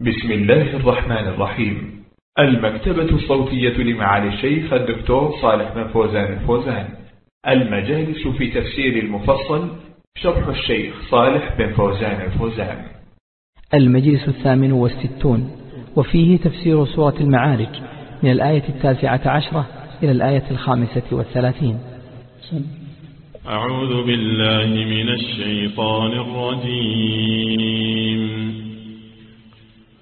بسم الله الرحمن الرحيم. المكتبة الصوتية لمعالي الشيخ الدكتور صالح بن فوزان الفوزان. المجالس في تفسير المفصل شرح الشيخ صالح بن فوزان الفوزان. المجلس الثامن والستون وفيه تفسير سورة المعارج من الآية التاسعة عشرة إلى الآية الخامسة والثلاثين. أعوذ بالله من الشيطان الرجيم.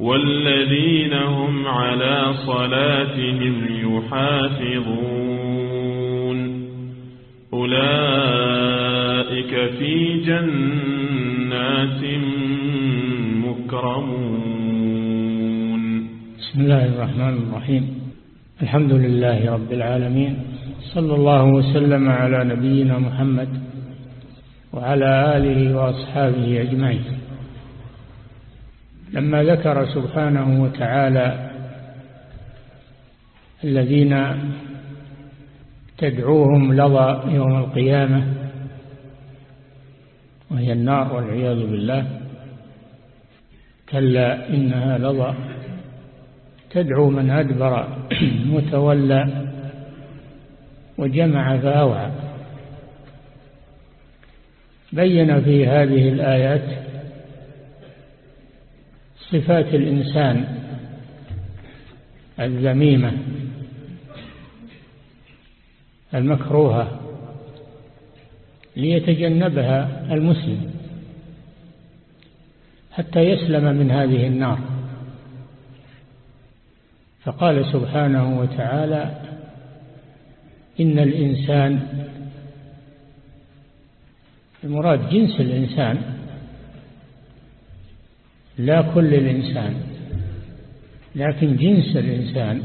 والذين هم على صلاتهم يحافظون. أولئك في جنات مكرمون. بسم الله الرحمن الرحيم. الحمد لله رب العالمين. صلى الله وسلم على نبينا محمد وعلى آله وأصحابه أجمعين. لما ذكر سبحانه وتعالى الذين تدعوهم لظى يوم القيامة وهي النار والعياذ بالله كلا إنها لظى تدعو من أدبر متولى وجمع فأوعى. بين في هذه الآيات صفات الإنسان الذميمة المكروهة ليتجنبها المسلم حتى يسلم من هذه النار. فقال سبحانه وتعالى إن الإنسان المراد جنس الإنسان لا كل الإنسان لكن جنس الإنسان.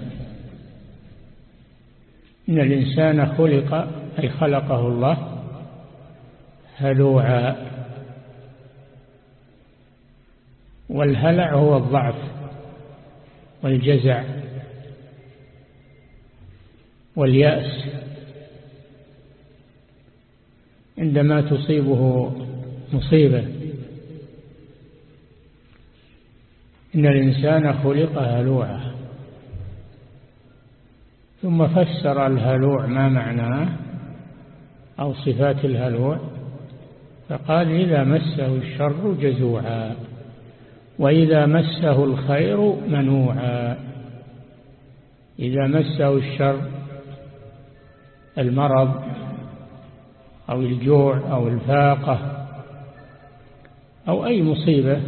إن الإنسان خلق أي خلقه الله هلوعا. والهلع هو الضعف والجزع واليأس. عندما تصيبه مصيبة إن الإنسان خلق هلوعا. ثم فسر الهلوع ما معناه أو صفات الهلوع؟ فقال إذا مسه الشر جزوعا وإذا مسه الخير منوعا. إذا مسه الشر المرض أو الجوع أو الفاقة أو أي مصيبة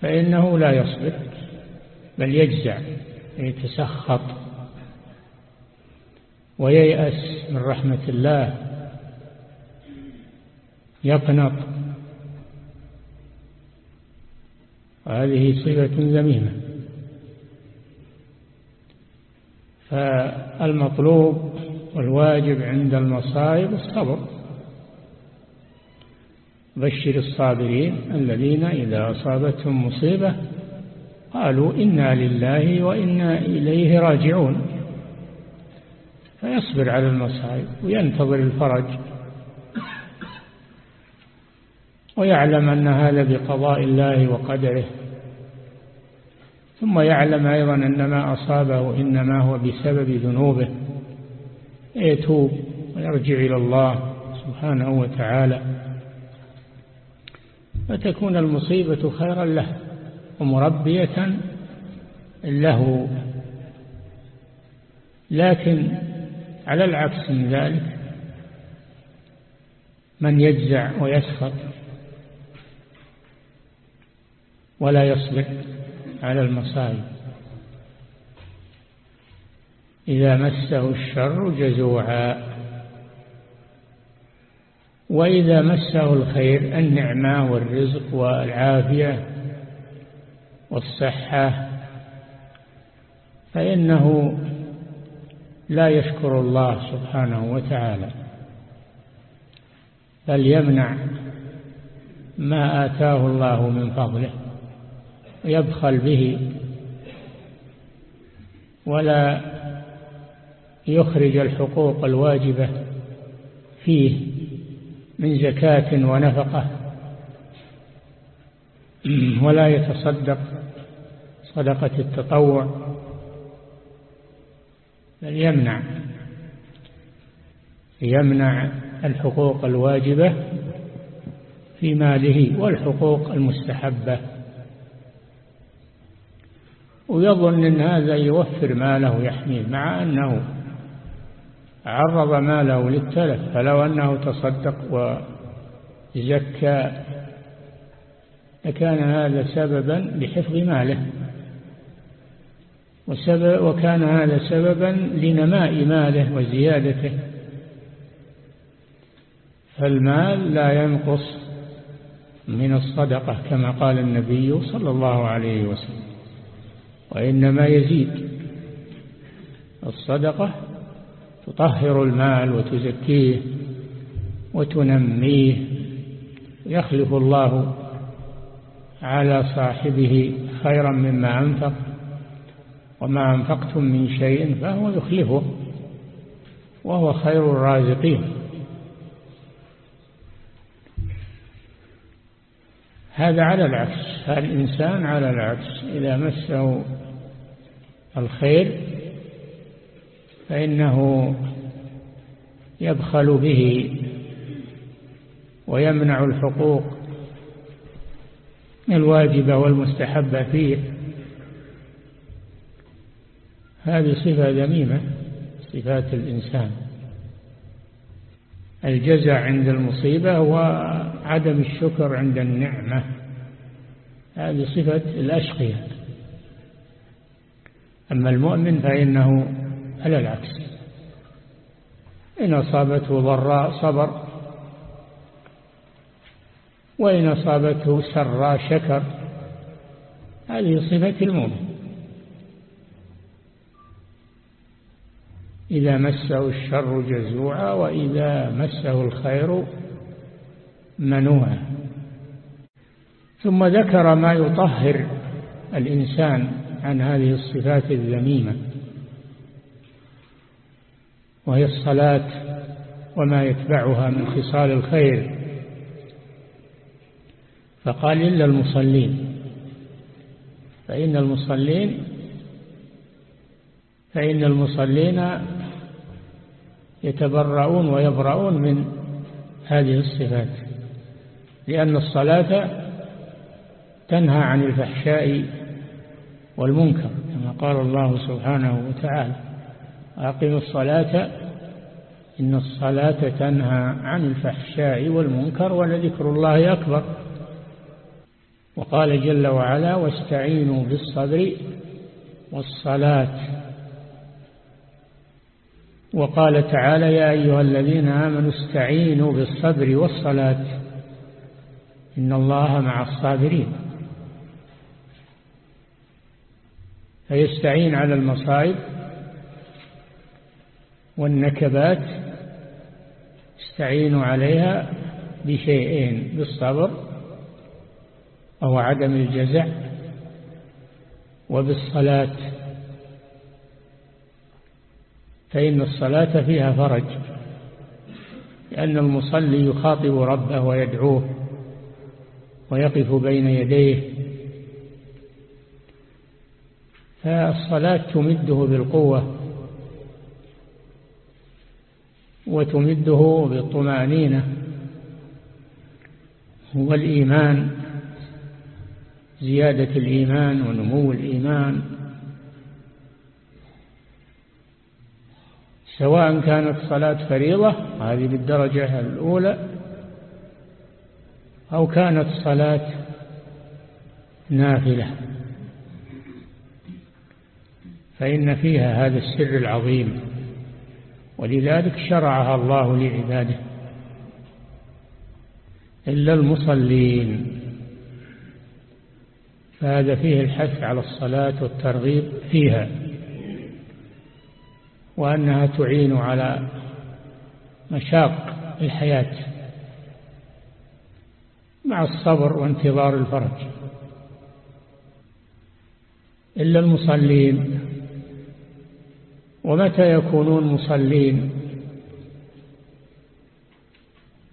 فإنه لا يصبر بل يجزع يتسخط. وييأس من رحمة الله. يقنط. وهذه صفة ذميمة. فالمطلوب والواجب عند المصائب الصبر. بشر الصابرين الذين إذا أصابتهم مصيبة قالوا إنا لله وإنا إليه راجعون. فيصبر على المصائب وينتظر الفرج. ويعلم أن هذا بقضاء الله وقدره. ثم يعلم أيضا أن ما أصابه إنما هو بسبب ذنوبه. يتوب ويرجع إلى الله سبحانه وتعالى. فتكون المصيبة خيرا له ومربية له. لكن على العكس من ذلك من يجزع ويسخط ولا يصبر على المصائب. إذا مسه الشر جزوعا. وإذا مسه الخير النعمة والرزق والعافية والصحة فإنه لا يشكر الله سبحانه وتعالى بل يمنع ما آتاه الله من فضله يبخل به ولا يخرج الحقوق الواجبة فيه. من زكاة ونفقة. ولا يتصدق صدقة التطوع. بل يمنع يمنع الحقوق الواجبة في ماله والحقوق المستحبة. ويظن أن هذا يوفر ماله يحميه مع أنه عرض ماله للتلف فلو أنه تصدق وزكى لكان هذا سببا لحفظ ماله. وسبب وكان هذا سببا لنماء ماله وزيادته. فالمال لا ينقص من الصدقة كما قال النبي صلى الله عليه وسلم وإنما يزيد. الصدقة تطهر المال وتزكيه وتنميه يخلف الله على صاحبه خيرا مما أنفق وما أنفقتم من شيء فهو يخلفه وهو خير الرازقين. هذا على العكس الإنسان على العكس إذا مسه الخير فإنه يبخل به ويمنع الحقوق الواجبة والمستحبة فيه. هذه صفة ذميمة صفات الإنسان. الجزع عند المصيبة وعدم الشكر عند النعمة. هذه صفة الأشقية أما المؤمن فإنه على العكس. إن أصابته ضراء صبر وإن أصابته سراء شكر هذه صفة المؤمن. إذا مسه الشر جزوعا وإذا مسه الخير منوعا. ثم ذكر ما يطهر الإنسان عن هذه الصفات الذميمة. وهي الصلاة وما يتبعها من خصال الخير. فقال إلا المصلين. فإن المصلين فإن المصلين يتبرؤون ويبرؤون من هذه الصفات لأن الصلاة تنهى عن الفحشاء والمنكر كما قال الله سبحانه وتعالى. أقم الصلاة إن الصلاة تنهى عن الفحشاء والمنكر ولذكر الله أكبر. وقال جل وعلا واستعينوا بالصبر والصلاة. وقال تعالى يا أيها الذين آمنوا استعينوا بالصبر والصلاة. إن الله مع الصابرين. فيستعين على المصائب والنكبات استعينوا عليها بشيئين بالصبر أو عدم الجزع وبالصلاة. فإن الصلاة فيها فرج لأن المصلي يخاطب ربه ويدعوه ويقف بين يديه. فالصلاة تمده بالقوة وتمده بالطمأنينة والإيمان زيادة الإيمان ونمو الإيمان. سواء كانت صلاة فريضة هذه بالدرجة الأولى أو كانت صلاة نافلة. فإن فيها هذا السر العظيم. ولذلك شرعها الله لعباده. إلا المصلين. فهذا فيه الحث على الصلاة والترغيب فيها. وأنها تعين على مشاق الحياة مع الصبر وانتظار الفرج. إلا المصلين. ومتى يكونون مصلين؟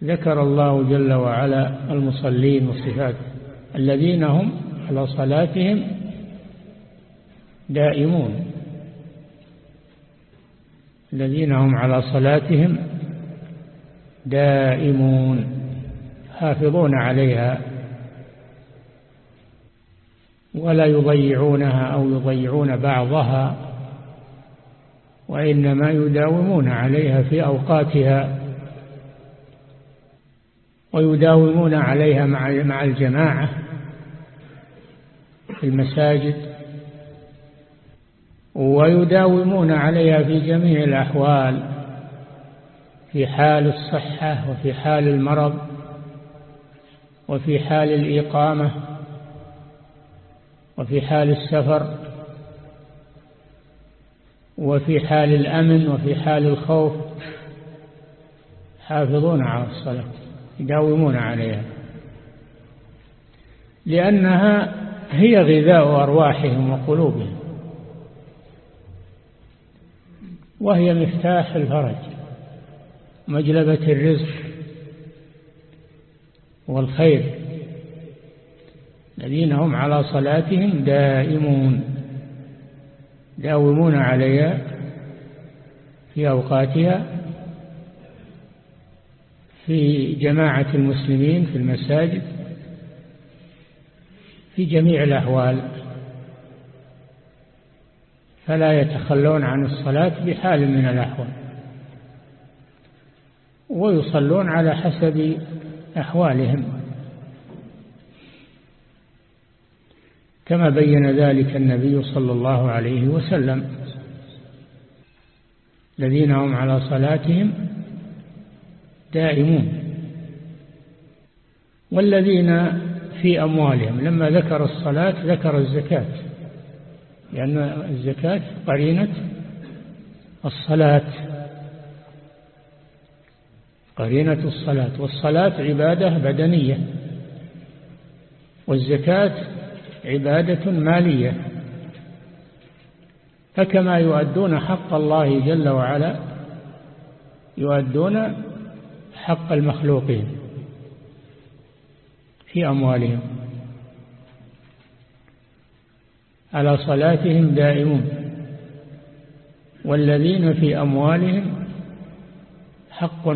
ذكر الله جل وعلا المصلين وصفاته الذين هم على صلاتهم دائمون. الذين هم على صلاتهم دائمون حافظون عليها ولا يضيعونها أو يضيعون بعضها. وإنما يداومون عليها في أوقاتها ويداومون عليها مع الجماعة في المساجد ويداومون عليها في جميع الأحوال في حال الصحة وفي حال المرض وفي حال الإقامة وفي حال السفر. وفي حال الأمن وفي حال الخوف حافظون على الصلاة يداومون عليها. لأنها هي غذاء أرواحهم وقلوبهم. وهي مفتاح الفرج مجلبة الرزق والخير. الذين هم على صلاتهم دائمون. داومون عليها في أوقاتها في جماعة المسلمين في المساجد في جميع الأحوال فلا يتخلون عن الصلاة بحال من الأحوال ويصلون على حسب أحوالهم. كما بين ذلك النبي صلى الله عليه وسلم. الذين هم على صلاتهم دائمون. والذين في أموالهم لما ذكر الصلاة ذكر الزكاة. لأن الزكاة قرينة الصلاة. قرينة الصلاة. والصلاة عبادة بدنية. والزكاة عبادة مالية. فكما يؤدون حق الله جل وعلا يؤدون حق المخلوقين في أموالهم. على صلاتهم دائمون. والذين في أموالهم حق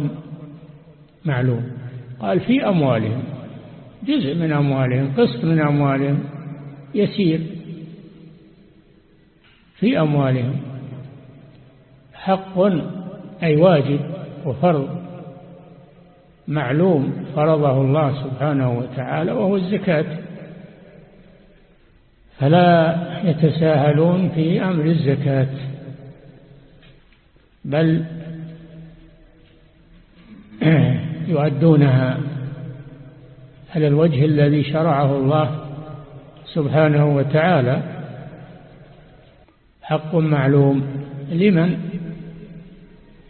معلوم. قال في أموالهم جزء من أموالهم قسط من أموالهم يسير في أموالهم. حق أي واجب وفرض. معلوم فرضه الله سبحانه وتعالى وهو الزكاة. فلا يتساهلون في أمر الزكاة. بل يؤدونها على الوجه الذي شرعه الله سبحانه وتعالى حق معلوم لمن؟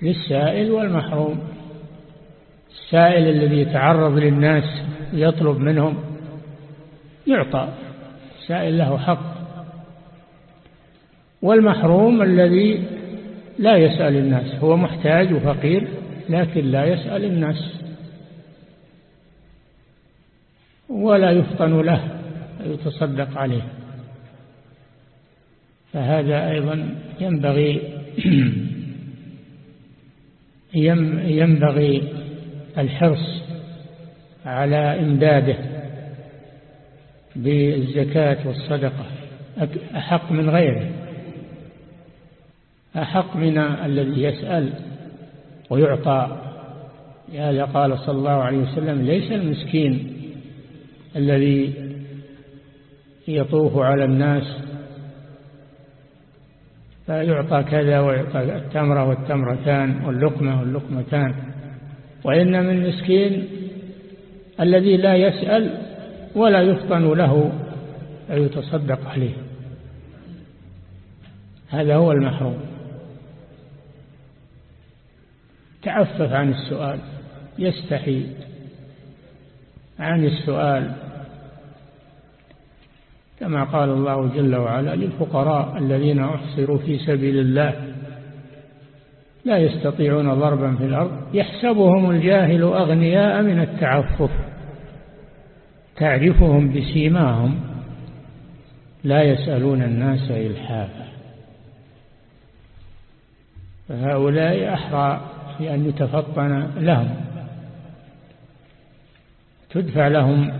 للسائل والمحروم. السائل الذي يتعرض للناس يطلب منهم يعطى. السائل له حق. والمحروم الذي لا يسأل الناس هو محتاج وفقير لكن لا يسأل الناس. ولا يفطن له. يتصدق عليه. فهذا أيضا ينبغي ينبغي الحرص على إمداده بالزكاة والصدقة. أحق من غيره. أحق من الذي يسأل ويعطى. لهذا قال صلى الله عليه وسلم ليس المسكين الذي يطوف على الناس فيعطى كذا ويعطى التمرة والتمرتان واللقمة واللقمتان وإن من مسكين الذي لا يسأل ولا يفطن له يتصدق عليه. هذا هو المحروم. تعفف عن السؤال يستحي عن السؤال. كما قال الله جل وعلا للفقراء الذين أحصروا في سبيل الله لا يستطيعون ضربا في الأرض يحسبهم الجاهل أغنياء من التعفف تعرفهم بسيماهم لا يسألون الناس إلحافا. فهؤلاء أحرى في أن يتفطن لهم تدفع لهم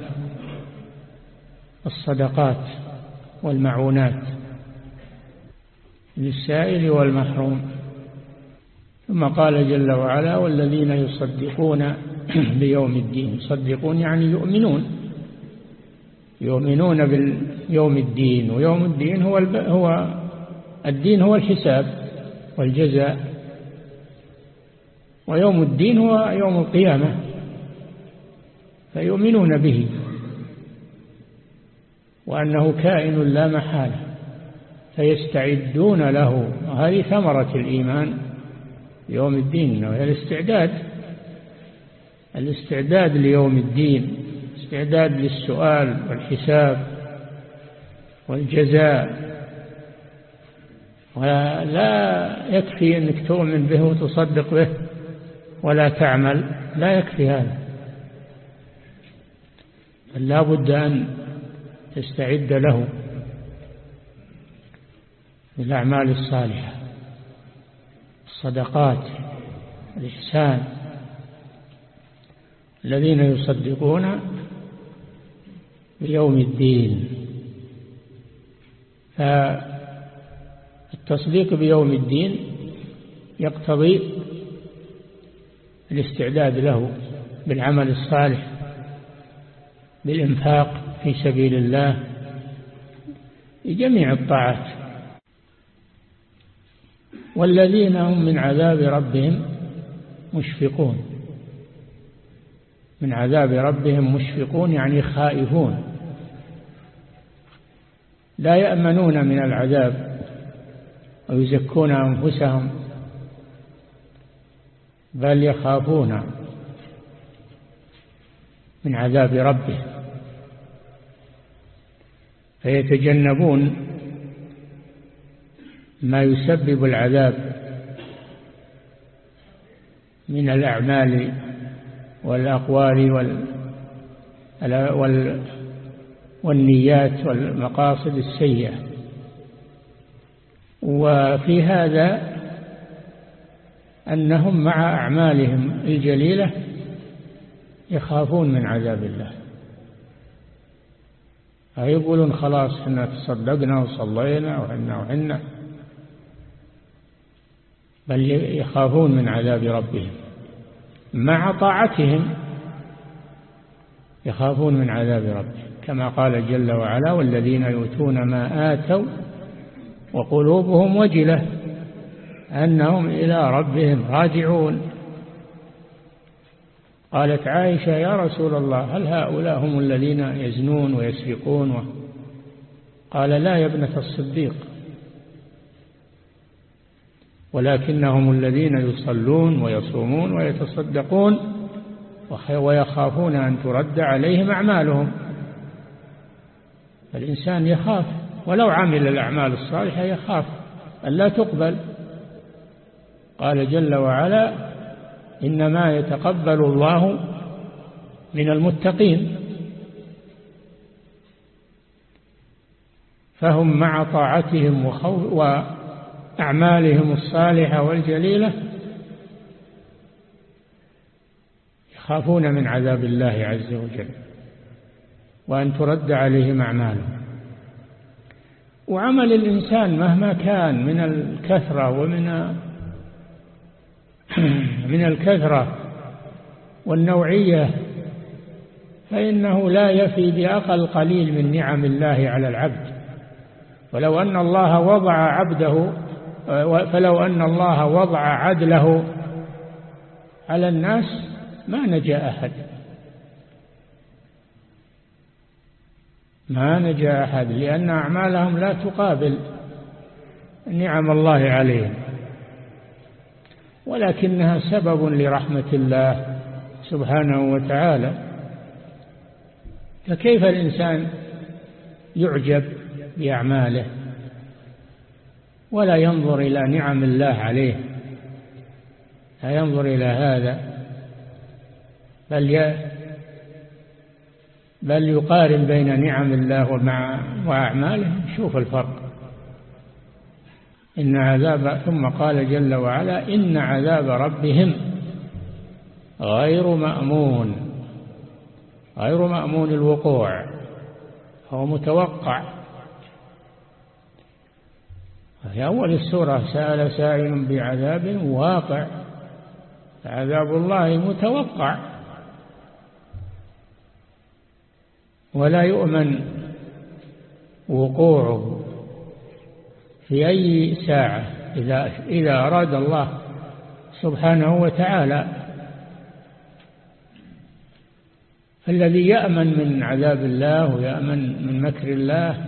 الصدقات والمعونات للسائل والمحروم. ثم قال جل وعلا والذين يصدقون بيوم الدين. يصدقون يعني يؤمنون. يؤمنون باليوم الدين. ويوم الدين هو هو الدين هو الحساب والجزاء. ويوم الدين هو يوم القيامة. فيؤمنون به. وأنه كائن لا محالة فيستعدون له. وهذه ثمرة الإيمان يوم الدين الاستعداد. الاستعداد ليوم الدين استعداد للسؤال والحساب والجزاء. ولا يكفي أنك تؤمن به وتصدق به ولا تعمل لا يكفي هذا. لا بد أن تستعد له بالأعمال الصالحة الصدقات الإحسان الذين يصدقون بيوم الدين. فالتصديق بيوم الدين يقتضي الاستعداد له بالعمل الصالح بالإنفاق في سبيل الله بجميع الطاعات. والذين هم من عذاب ربهم مشفقون. من عذاب ربهم مشفقون يعني خائفون. لا يأمنون من العذاب ويزكون أنفسهم بل يخافون من عذاب ربهم. فيتجنبون ما يسبب العذاب من الأعمال والأقوال وال وال والنيات والمقاصد السيئة. وفي هذا أنهم مع أعمالهم الجليلة يخافون من عذاب الله. فيقولون خلاص إحنا تصدقنا وصلينا وحنا وحنا بل يخافون من عذاب ربهم. مع طاعتهم يخافون من عذاب ربهم كما قال جل وعلا والذين يؤتون ما آتوا وقلوبهم وجلة أنهم إلى ربهم راجعون. قالت عائشة يا رسول الله هل هؤلاء هم الذين يزنون ويسرقون و... قال لا يا ابنة الصديق ولكنهم الذين يصلون ويصومون ويتصدقون ويخافون أن ترد عليهم أعمالهم. الإنسان يخاف ولو عمل الأعمال الصالحة يخاف أن لا تقبل. قال جل وعلا إنما يتقبل الله من المتقين. فهم مع طاعتهم وأعمالهم الصالحة والجليلة يخافون من عذاب الله عز وجل وأن ترد عليهم أعمالهم. وعمل الإنسان مهما كان من الكثرة ومن من الكثرة والنوعية فإنه لا يفي بأقل قليل من نعم الله على العبد. ولو أن الله وضع عبده فلو أن الله وضع عدله على الناس ما نجا أحد. ما نجا أحد لأن أعمالهم لا تقابل نعم الله عليهم. ولكنها سبب لرحمة الله سبحانه وتعالى. فكيف الإنسان يعجب بأعماله ولا ينظر إلى نعم الله عليه؟ لا ينظر إلى هذا بل بل يقارن بين نعم الله ومع وأعماله. شوف الفرق. إن عذاب ثم قال جل وعلا إن عذاب ربهم غير مأمون غير مأمون الوقوع هو متوقع. في أول السورة سأل سائل بعذاب واقع عذاب الله متوقع. ولا يؤمن وقوعه. في أي ساعة إذا, إذا أراد الله سبحانه وتعالى. فالذي يأمن من عذاب الله ويأمن من مكر الله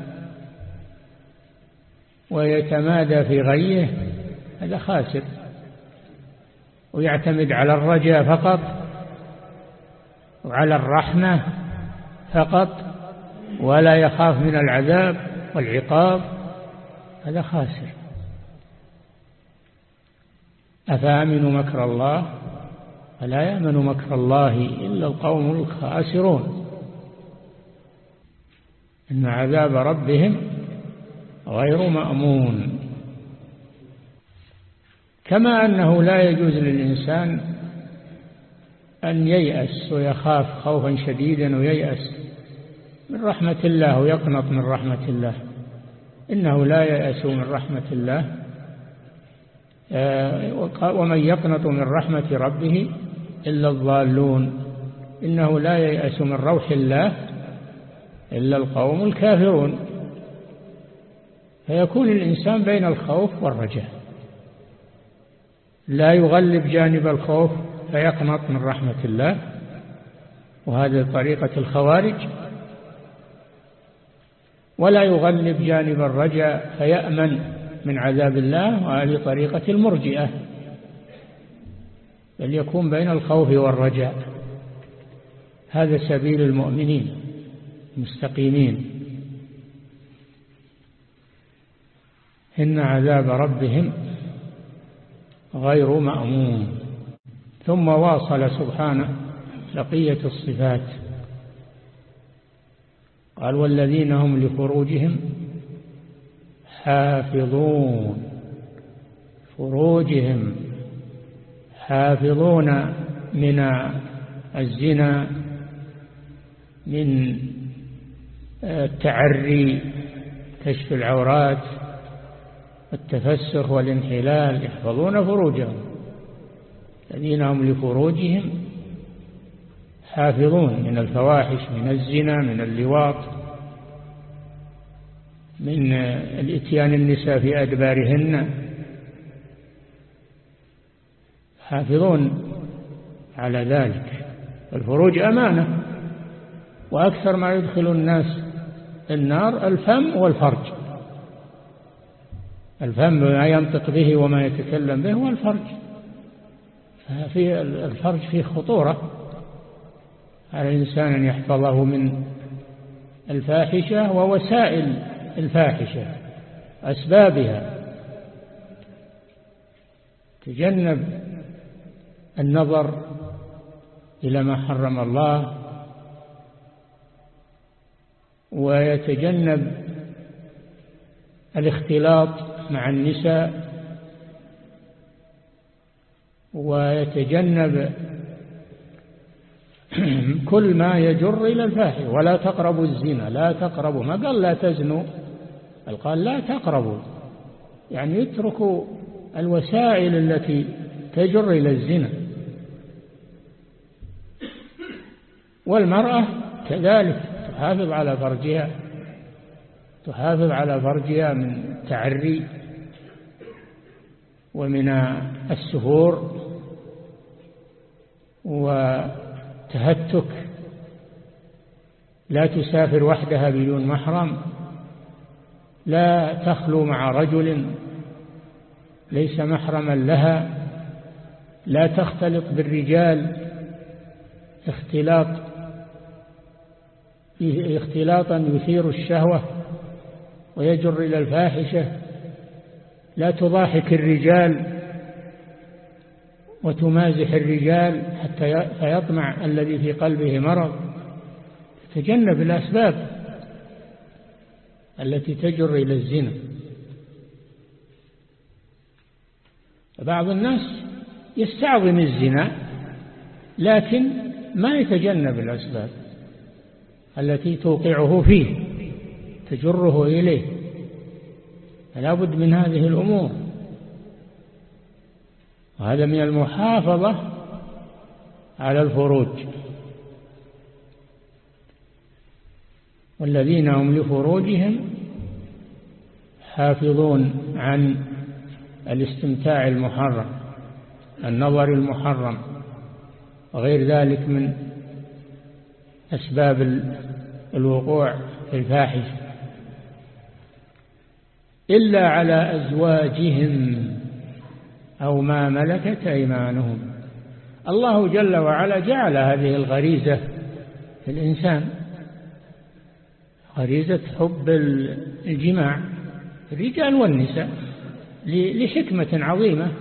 ويتمادى في غيه هذا خاسر. ويعتمد على الرجاء فقط وعلى الرحمة فقط ولا يخاف من العذاب والعقاب. هذا خاسر. أفأمنوا مكر الله؟ فلا يأمن مكر الله إلا القوم الخاسرون. إن عذاب ربهم غير مأمون. كما أنه لا يجوز للإنسان أن ييأس ويخاف خوفا شديدا وييأس من رحمة الله ويقنط من رحمة الله. إنه لا يأس من رحمة الله آه، ومن يقنط من رحمة ربه إلا الضالون. إنه لا ييأس من روح الله إلا القوم الكافرون. فيكون الإنسان بين الخوف والرجاء. لا يغلب جانب الخوف فيقنط من رحمة الله. وهذه طريقة الخوارج. ولا يغلب جانب الرجاء فيأمن من عذاب الله وهذه طريقة المرجئة. بل يكون بين الخوف والرجاء. هذا سبيل المؤمنين المستقيمين. إن عذاب ربهم غير مأمون. ثم واصل سبحانه بقية الصفات. قال والذين هم لفروجهم حافظون. فروجهم حافظون من الزنا من التعري كشف العورات التفسخ والانحلال يحفظون فروجهم. الذين هم لفروجهم حافظون من الفواحش من الزنا من اللواط من الإتيان النساء في أدبارهن. حافظون على ذلك. الفروج أمانة وأكثر ما يدخل الناس النار الفم والفرج. الفم ما ينطق به وما يتكلم به والفرج في الفرج فيه خطورة. على الإنسان أن يحفظه من الفاحشة ووسائل الفاحشة أسبابها. تجنب النظر إلى ما حرم الله ويتجنب الاختلاط مع النساء ويتجنب كل ما يجر إلى الفاحشة. ولا تقربوا الزنا. لا تقربوا. ما قال لا تزنوا. قال لا تقربوا. يعني اتركوا الوسائل التي تجر إلى الزنا. والمرأة كذلك تحافظ على فرجها. تحافظ على فرجها من التعري ومن السهور. وتهتك لا تسافر وحدها بدون محرم. لا تخلو مع رجل ليس محرما لها. لا تختلط بالرجال. اختلاط اختلاطا يثير الشهوة ويجر إلى الفاحشة. لا تضاحك الرجال وتمازح الرجال حتى فيطمع الذي في قلبه مرض. تجنب الأسباب التي تجر إلى الزنا. بعض الناس يستعظم الزنا لكن ما يتجنب الأسباب التي توقعه فيه تجره إليه. فلا بد من هذه الأمور. وهذا من المحافظة على الفروج. والذين هم لفروجهم حافظون عن الاستمتاع المحرم النظر المحرم وغير ذلك من أسباب الوقوع في الفاحشة. إلا على أزواجهم. أو ما ملكت أيمانهم. الله جل وعلا جعل هذه الغريزة في الإنسان غريزة حب الجماع الرجال والنساء لحكمة عظيمة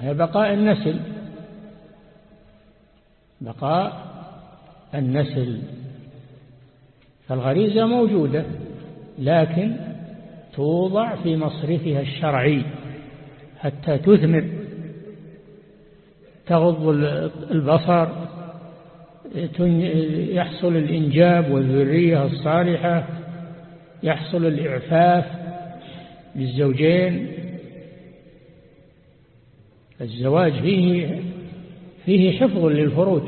هي بقاء النسل. بقاء النسل. فالغريزة موجودة لكن توضع في مصرفها الشرعي. حتى تثمر تغض البصر يحصل الإنجاب والذرية الصالحة يحصل الإعفاف للزوجين. الزواج فيه فيه حفظ للفروج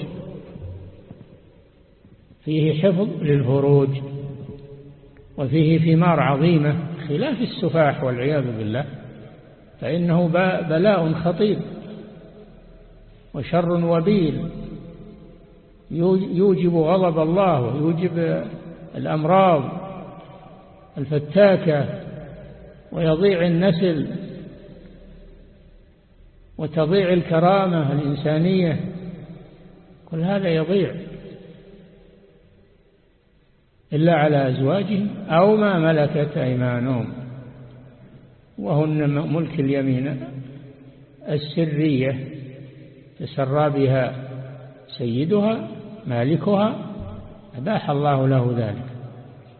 فيه حفظ للفروج وفيه ثمار عظيمة خلاف السفاح والعياذ بالله. فإنه بلاء خطير وشر وبيل. يوجب غضب الله ويوجب الأمراض الفتاكة ويضيع النسل وتضيع الكرامة الإنسانية. كل هذا يضيع. إلا على أزواجهم أو ما ملكت أيمانهم. وهن ملك اليمين السرية تسرى بها سيدها مالكها أباح الله له ذلك.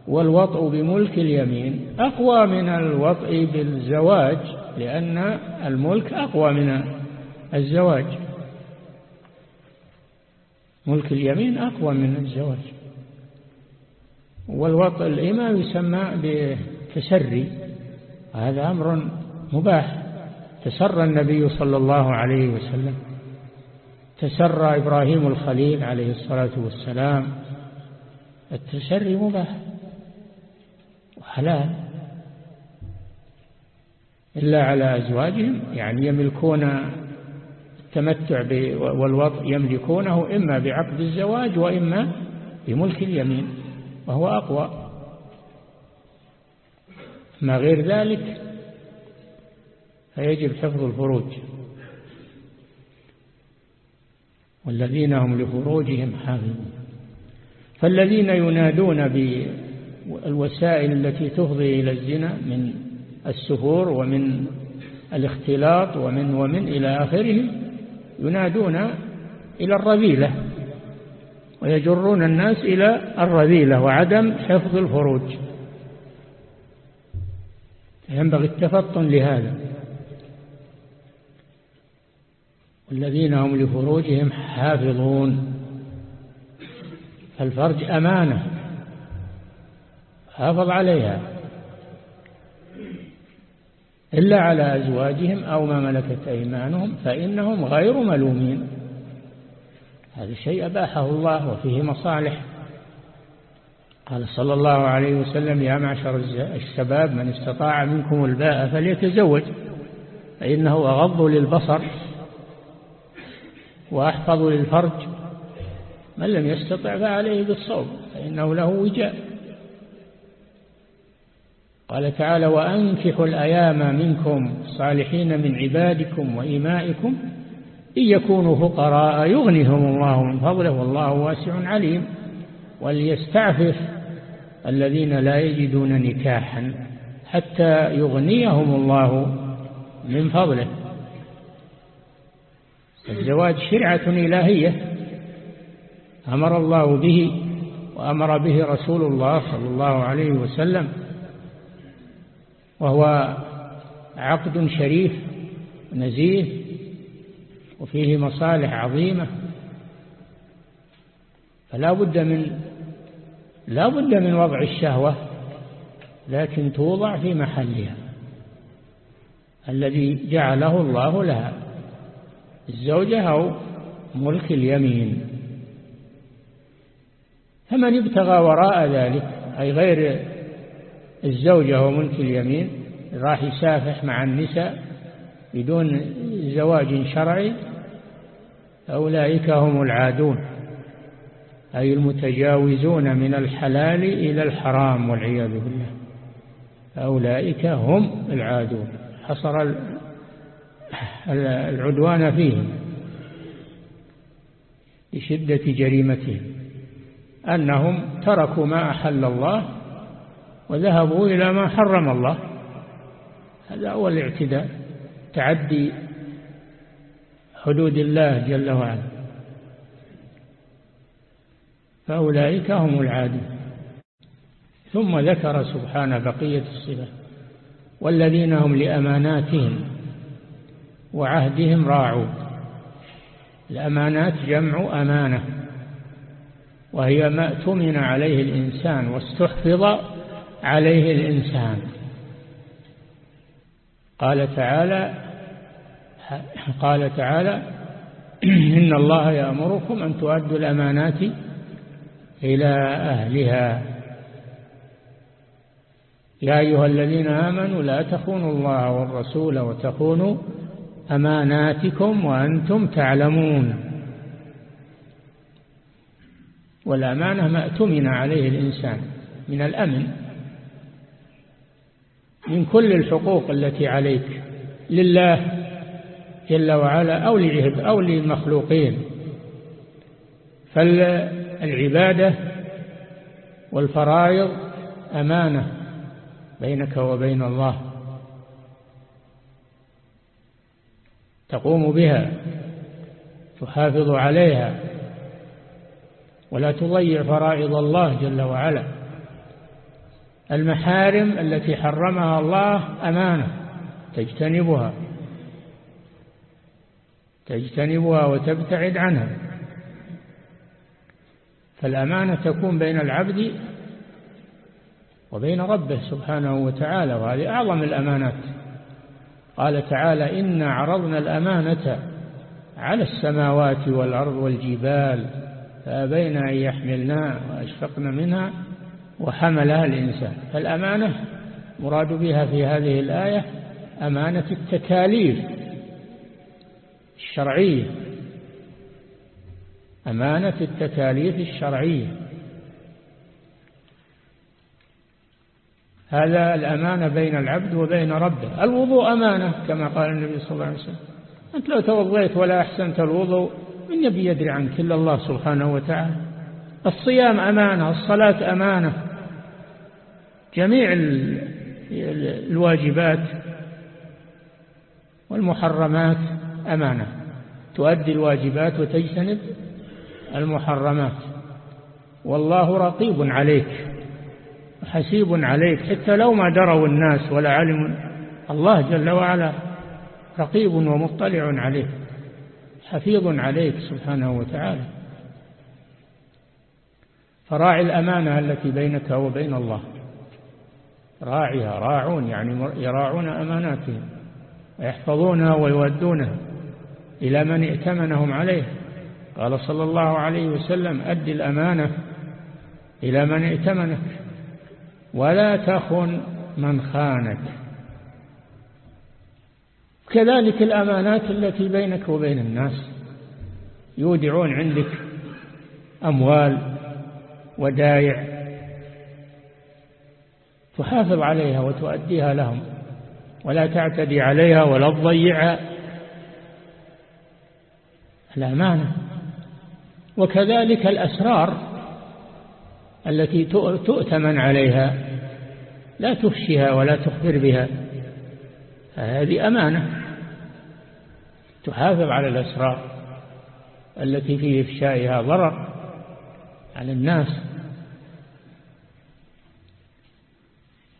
والوطء بملك اليمين أقوى من الوطء بالزواج لأن الملك أقوى من الزواج. ملك اليمين أقوى من الزواج. والوطء الإمام يسمى بتسري. هذا أمر مباح. تسرى النبي صلى الله عليه وسلم. تسرى إبراهيم الخليل عليه الصلاة والسلام. التسري مباح وحلال. إلا على أزواجهم يعني يملكون التمتع والوطء يملكونه إما بعقد الزواج وإما بملك اليمين وهو أقوى. ما غير ذلك فيجب حفظ الفروج. والذين هم لفروجهم حافظون. فالذين ينادون بالوسائل التي تفضي إلى الزنا من السفور ومن الاختلاط ومن ومن إلى آخره ينادون إلى الرذيلة ويجرون الناس إلى الرذيلة وعدم حفظ الفروج. ينبغي التفطن لهذا. والذين هم لفروجهم حافظون. الفرج أمانة. حافظ عليها. إلا على أزواجهم أو ما ملكت أيمانهم فإنهم غير ملومين. هذا شيء أباحه الله وفيه مصالح. قال صلى الله عليه وسلم يا معشر الشباب من استطاع منكم الباء فليتزوج فإنه أغض للبصر وأحفظ للفرج. من لم يستطع فعليه بالصوم فإنه له وجاء. قال تعالى وأنكحوا الأيام منكم صالحين من عبادكم وإمائكم إن يكونوا فقراء يغنهم الله من فضله والله واسع عليم. وليستعفف الذين لا يجدون نكاحا حتى يغنيهم الله من فضله. الزواج شرعة إلهية. أمر الله به وأمر به رسول الله صلى الله عليه وسلم وهو عقد شريف نزيه وفيه مصالح عظيمة. فلا بد من لا بد من وضع الشهوة لكن توضع في محلها. الذي جعله الله لها. الزوجة أو ملك اليمين. فمن ابتغى وراء ذلك أي غير الزوجة وملك اليمين راح يسافح مع النساء بدون زواج شرعي. أولئك هم العادون. أي المتجاوزون من الحلال إلى الحرام والعياذ بالله. أولئك هم العادون. حصر العدوان فيهم لشدة جريمتهم أنهم تركوا ما أحل الله وذهبوا إلى ما حرم الله. هذا هو الاعتداء تعدي حدود الله جل وعلا. فأولئك هم العادون. ثم ذكر سبحانه بقية الصفة والذين هم لأماناتهم وعهدهم راعون. الأمانات جمع أمانة وهي ما اؤتمن عليه الإنسان واستحفظ عليه الإنسان. قال تعالى قال تعالى إن الله يأمركم أن تؤدوا الأمانات إلى أهلها. يا أيها الذين آمنوا لا تخونوا الله والرسول وتخونوا أماناتكم وأنتم تعلمون. والأمانة ما اؤتمن عليه الإنسان من الأمن من كل الحقوق التي عليك لله جل وعلا أو لعهد أو للمخلوقين. فالعبادة والفرائض أمانة بينك وبين الله. تقوم بها تحافظ عليها ولا تضيع فرائض الله جل وعلا. المحارم التي حرمها الله أمانة تجتنبها تجتنبها وتبتعد عنها. فالأمانة تكون بين العبد وبين ربه سبحانه وتعالى وهذه أعظم الأمانات. قال تعالى إنا عرضنا الأمانة على السماوات والأرض والجبال فأبين أن يحملنا وأشفقن منها وحملها الإنسان. فالأمانة مراد بها في هذه الآية أمانة التكاليف الشرعية. أمانة التكاليف الشرعية. هذا الأمانة بين العبد وبين ربه. الوضوء أمانة كما قال النبي صلى الله عليه وسلم. أنت لو توضيت ولا أحسنت الوضوء من يبي يدري عنك إلا الله سبحانه وتعالى. الصيام أمانة الصلاة أمانة. جميع الواجبات والمحرمات أمانة. تؤدي الواجبات وتجتنب المحرمات. والله رقيب عليك حسيب عليك حتى لو ما دروا الناس ولا علموا الله جل وعلا رقيب ومطلع عليك حفيظ عليك سبحانه وتعالى. فراعي الأمانة التي بينك وبين الله. راعيها راعون يعني يراعون أماناتهم ويحفظونها ويودونها إلى من ائتمنهم عليه قال صلى الله عليه وسلم أد الأمانة إلى من ائتمنك ولا تخن من خانك. كذلك الأمانات التي بينك وبين الناس يودعون عندك أموال ودايع تحافظ عليها وتؤديها لهم ولا تعتدي عليها ولا تضيعها. الأمانة وكذلك الأسرار التي تؤتمن عليها لا تفشيها ولا تخبر بها هذه أمانة. تحافظ على الأسرار التي في إفشائها ضرر على الناس.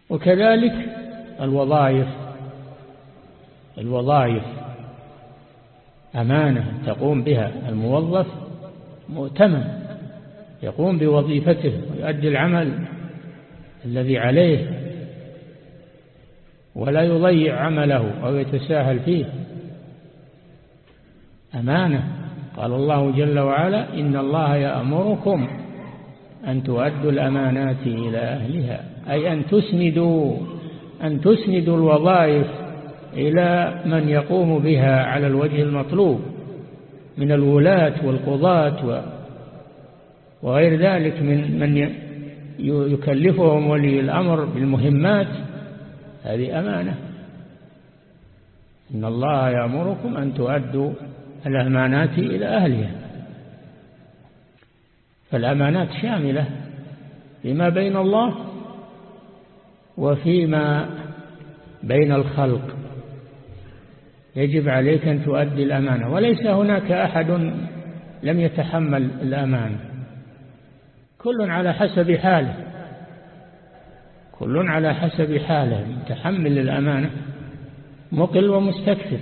وكذلك الوظائف الوظائف أمانة تقوم بها الموظف مؤتمن يقوم بوظيفته ويؤدي العمل الذي عليه ولا يضيع عمله أو يتساهل فيه. أمانة. قال الله جل وعلا إن الله يأمركم أن تؤدوا الأمانات إلى أهلها أي أن تسندوا أن تسندوا الوظائف إلى من يقوم بها على الوجه المطلوب. من الولاة والقضاة وغير ذلك من من يكلفهم ولي الأمر بالمهمات. هذه أمانة. إن الله يأمركم أن تؤدوا الأمانات إلى أهلها. فالأمانات شاملة فيما بين الله وفيما بين الخلق. يجب عليك أن تؤدي الأمانة. وليس هناك أحد لم يتحمل الأمانة. كل على حسب حاله. كل على حسب حاله. متحمل الأمانة مقل ومستكثر.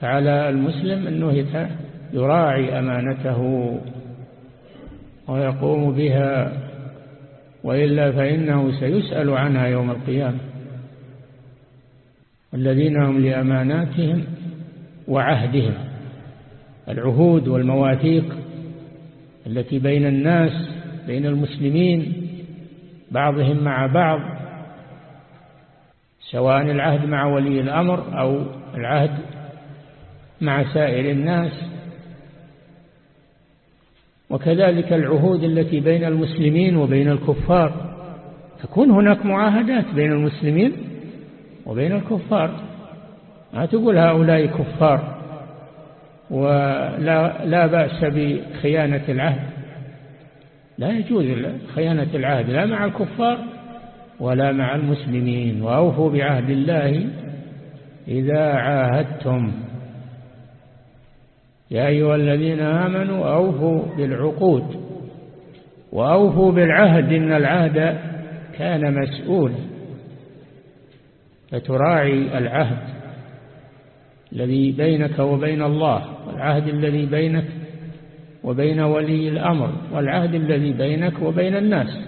فعلى المسلم أنه يراعي أمانته ويقوم بها وإلا فإنه سيسأل عنها يوم القيامة. والذين هم لأماناتهم وعهدهم. العهود والمواثيق التي بين الناس بين المسلمين بعضهم مع بعض سواء العهد مع ولي الأمر أو العهد مع سائر الناس. وكذلك العهود التي بين المسلمين وبين الكفار تكون هناك معاهدات بين المسلمين وبين الكفار. ما تقول هؤلاء كفار؟ ولا لا بأس بخيانة العهد. لا يجوز خيانة العهد لا مع الكفار ولا مع المسلمين. وأوفوا بعهد الله إذا عاهدتم. يا أيها الذين آمنوا أوفوا بالعقود وأوفوا بالعهد إن العهد كان مسؤولا. فتراعي العهد الذي بينك وبين الله والعهد الذي بينك وبين ولي الأمر والعهد الذي بينك وبين الناس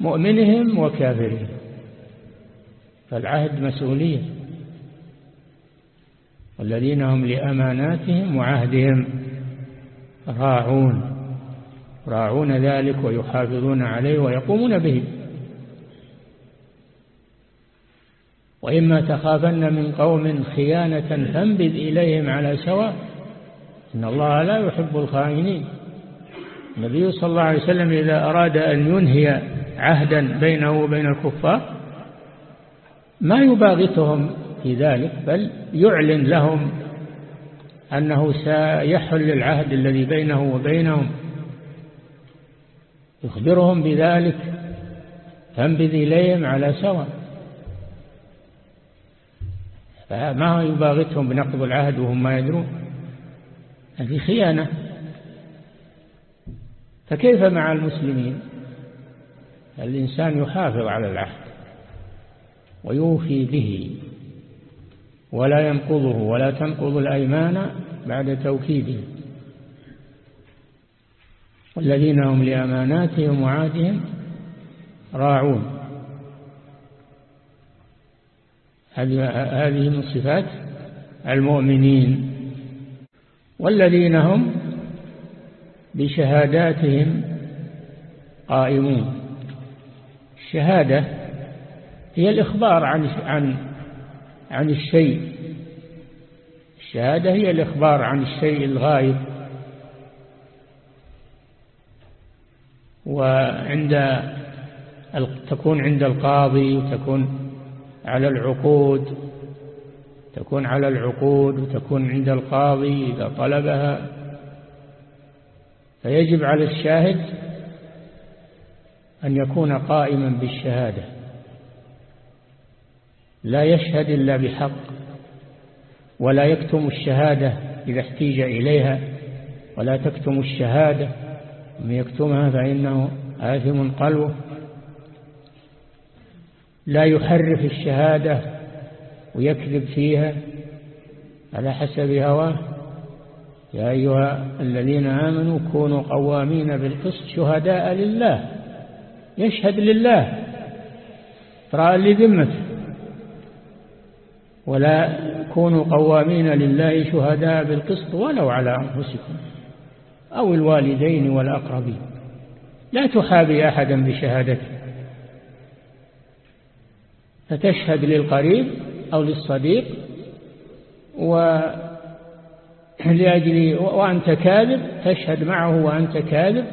مؤمنهم وكافرهم. فالعهد مسؤولية. والذين هم لأماناتهم وعهدهم راعون راعون ذلك ويحافظون عليه ويقومون به. وإما تخافن من قوم خيانة فانبذ إليهم على سواء. إن الله لا يحب الخائنين. النبي صلى الله عليه وسلم إذا أراد أن ينهي عهدا بينه وبين الكفار ما يباغتهم في ذلك بل يعلن لهم أنه سيحل العهد الذي بينه وبينهم. يخبرهم بذلك فانبذ إليهم على سواء. فما يباغتهم بنقض العهد وهم ما يدرون؟ هذه خيانة. فكيف مع المسلمين؟ الإنسان يحافظ على العهد ويوفي به ولا ينقضه ولا تنقض الأيمان بعد توكيده. والذين هم لأماناتهم وعادهم راعون. هذه من صفات المؤمنين والذين هم بشهاداتهم قائمون. الشهادة هي الإخبار عن عن عن الشيء. الشهادة هي الإخبار عن الشيء الغايب وعند تكون عند القاضي وتكون على العقود تكون على العقود وتكون عند القاضي إذا طلبها. فيجب على الشاهد أن يكون قائما بالشهادة. لا يشهد إلا بحق ولا يكتم الشهادة إذا احتيج إليها ولا تكتم الشهادة. من يكتمها فإنه آثم قلبه. لا يحرف الشهادة ويكذب فيها على حسب هواه. يا أيها الذين آمنوا كونوا قوامين بالقسط شهداء لله يشهد لله. ترى لذمته ولا كونوا قوامين لله شهداء بالقسط ولو على أنفسكم أو الوالدين والأقربين. لا تحابي أحدا بشهادته. فتشهد للقريب أو للصديق و لأجل وأنت كاذب تشهد معه وأنت كاذب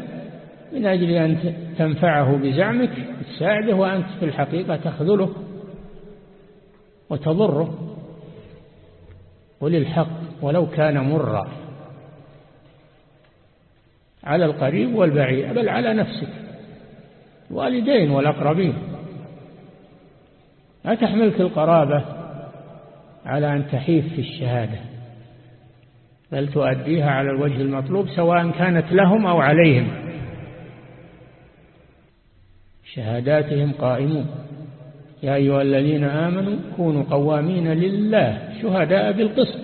من أجل أن تنفعه بزعمك تساعده وأنت في الحقيقة تخذله وتضره. وللحق ولو كان مرا على القريب والبعيد بل على نفسك الوالدين والأقربين. لا تحملك القرابة على أن تحيف في الشهادة بل تؤديها على الوجه المطلوب سواء كانت لهم أو عليهم. شهاداتهم قائمون. يا أيها الذين آمنوا كونوا قوامين لله شهداء بالقسط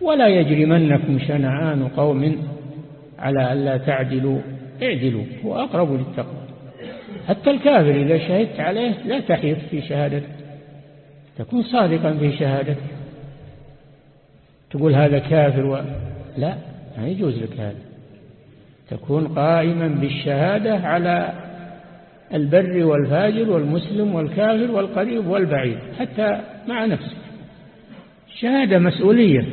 ولا يجرمنكم شنعان قوم على ألا تعدلوا اعدلوا هو أقرب للتقوى. حتى الكافر إذا شهدت عليه لا تحيف في شهادته تكون صادقا في شهادته تقول هذا كافر و... لا ما يجوز لك هذا. تكون قائما بالشهادة على البر والفاجر والمسلم والكافر والقريب والبعيد حتى مع نفسك. الشهادة مسؤولية.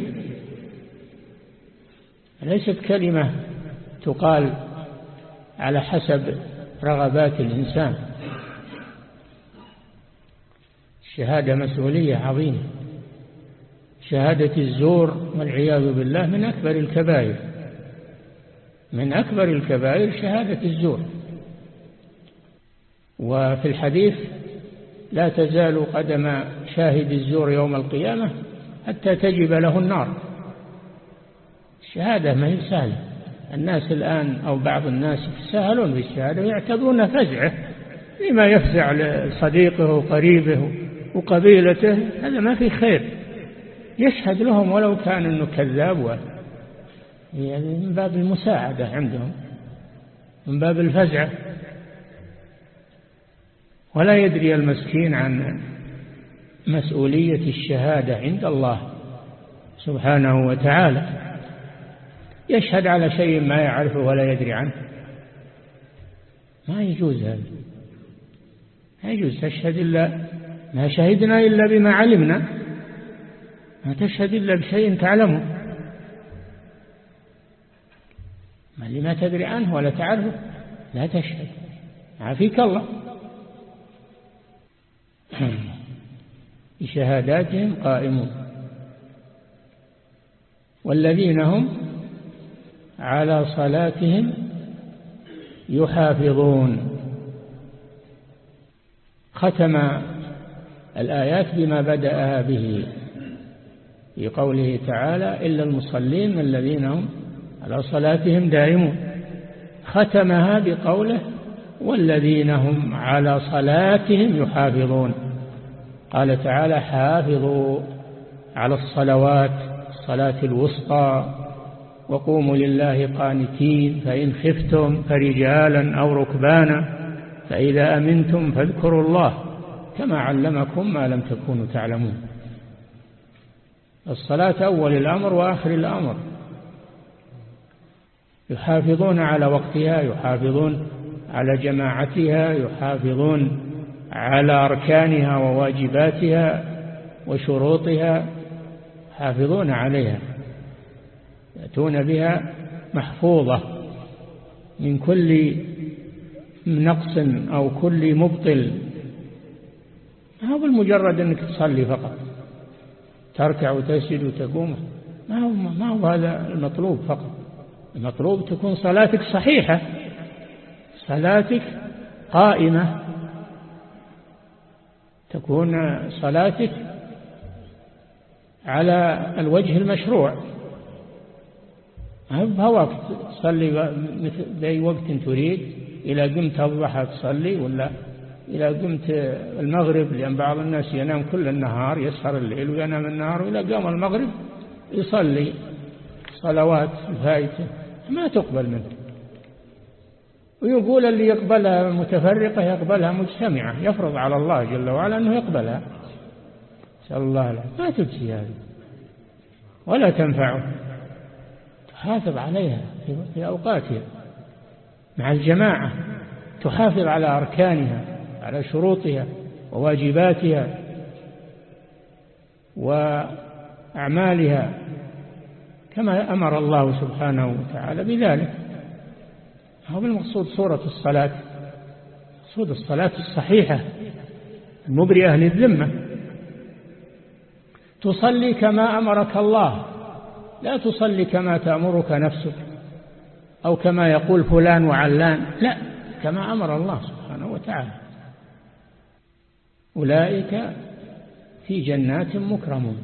ليست كلمة تقال على حسب رغبات الإنسان. الشهادة مسؤولية عظيمة. شهادة الزور والعياذ بالله من أكبر الكبائر. من أكبر الكبائر شهادة الزور. وفي الحديث لا تزال قدم شاهد الزور يوم القيامة حتى تجب له النار. الشهادة ما هي سهلة. الناس الآن أو بعض الناس يتساهلون بالشهادة ويعتبرون فزعة لما يفزع لصديقه وقريبه وقبيلته هذا ما في خير. يشهد لهم ولو كان إنه كذاب يعني من باب المساعدة عندهم من باب الفزعة ولا يدري المسكين عن مسؤولية الشهادة عند الله سبحانه وتعالى. يشهد على شيء ما يعرفه ولا يدري عنه. ما يجوز هذا. ما يجوز. تشهد إلا ما شهدنا إلا بما علمنا. ما تشهد إلا بشيء تعلمه. ما اللي ما تدري عنه ولا تعرفه لا تشهد. عافيك الله. بشهاداتهم قائمون. والذين هم على صلاتهم يحافظون. ختم الآيات بما بدأها به في قوله تعالى إلا المصلين الذين هم على صلاتهم دائمون. ختمها بقوله والذين هم على صلاتهم يحافظون. قال تعالى حافظوا على الصلوات الصلاة الوسطى وقوموا لله قانتين فإن خفتم فرجالا أو ركبانا فإذا أمنتم فاذكروا الله كما علمكم ما لم تكونوا تعلمون. الصلاة أول الأمر وآخر الأمر. يحافظون على وقتها يحافظون على جماعتها يحافظون على أركانها وواجباتها وشروطها يحافظون عليها. يأتون بها محفوظة من كل نقص أو كل مبطل. ما هو بالمجرد أنك تصلي فقط تركع وتسجد وتقوم ما هو, ما هو هذا المطلوب فقط. المطلوب تكون صلاتك صحيحة صلاتك قائمة. تكون صلاتك على الوجه المشروع. وقت تصلي بأي وقت تريد. إذا قمت الضحى تصلي ولا إذا قمت المغرب لأن بعض الناس ينام كل النهار يسهر الليل وينام النهار وإذا قام المغرب يصلي. صلوات فائتة ما تقبل منه. ويقول اللي يقبلها متفرقة يقبلها مجتمعة يفرض على الله جل وعلا أنه يقبلها. نسأل الله له ما تجزي هذه. ولا تنفعه. تحافظ عليها في أوقاتها مع الجماعة تحافظ على أركانها على شروطها وواجباتها وأعمالها كما أمر الله سبحانه وتعالى بذلك. هو المقصود صورة الصلاة مقصود الصلاة الصحيحة المبرئة للذمة. تصلي كما أمرك الله. لا تصلي كما تأمرك نفسك أو كما يقول فلان وعلان. لا كما أمر الله سبحانه وتعالى. أولئك في جنات مكرمون.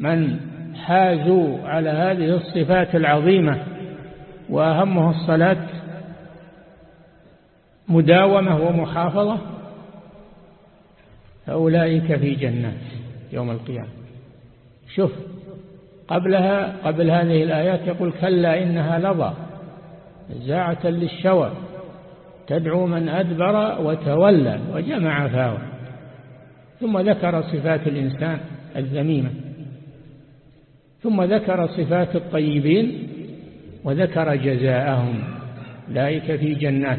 من حازوا على هذه الصفات العظيمة وأهمها الصلاة مداومة ومحافظة فأولئك في جنات يوم القيامة. شوف قبلها قبل هذه الآيات يقول كلا إنها لظى زاعة للشوى تدعو من أدبر وتولى وجمع فاوى. ثم ذكر صفات الإنسان الذميمة ثم ذكر صفات الطيبين وذكر جزاءهم. أولئك في جنات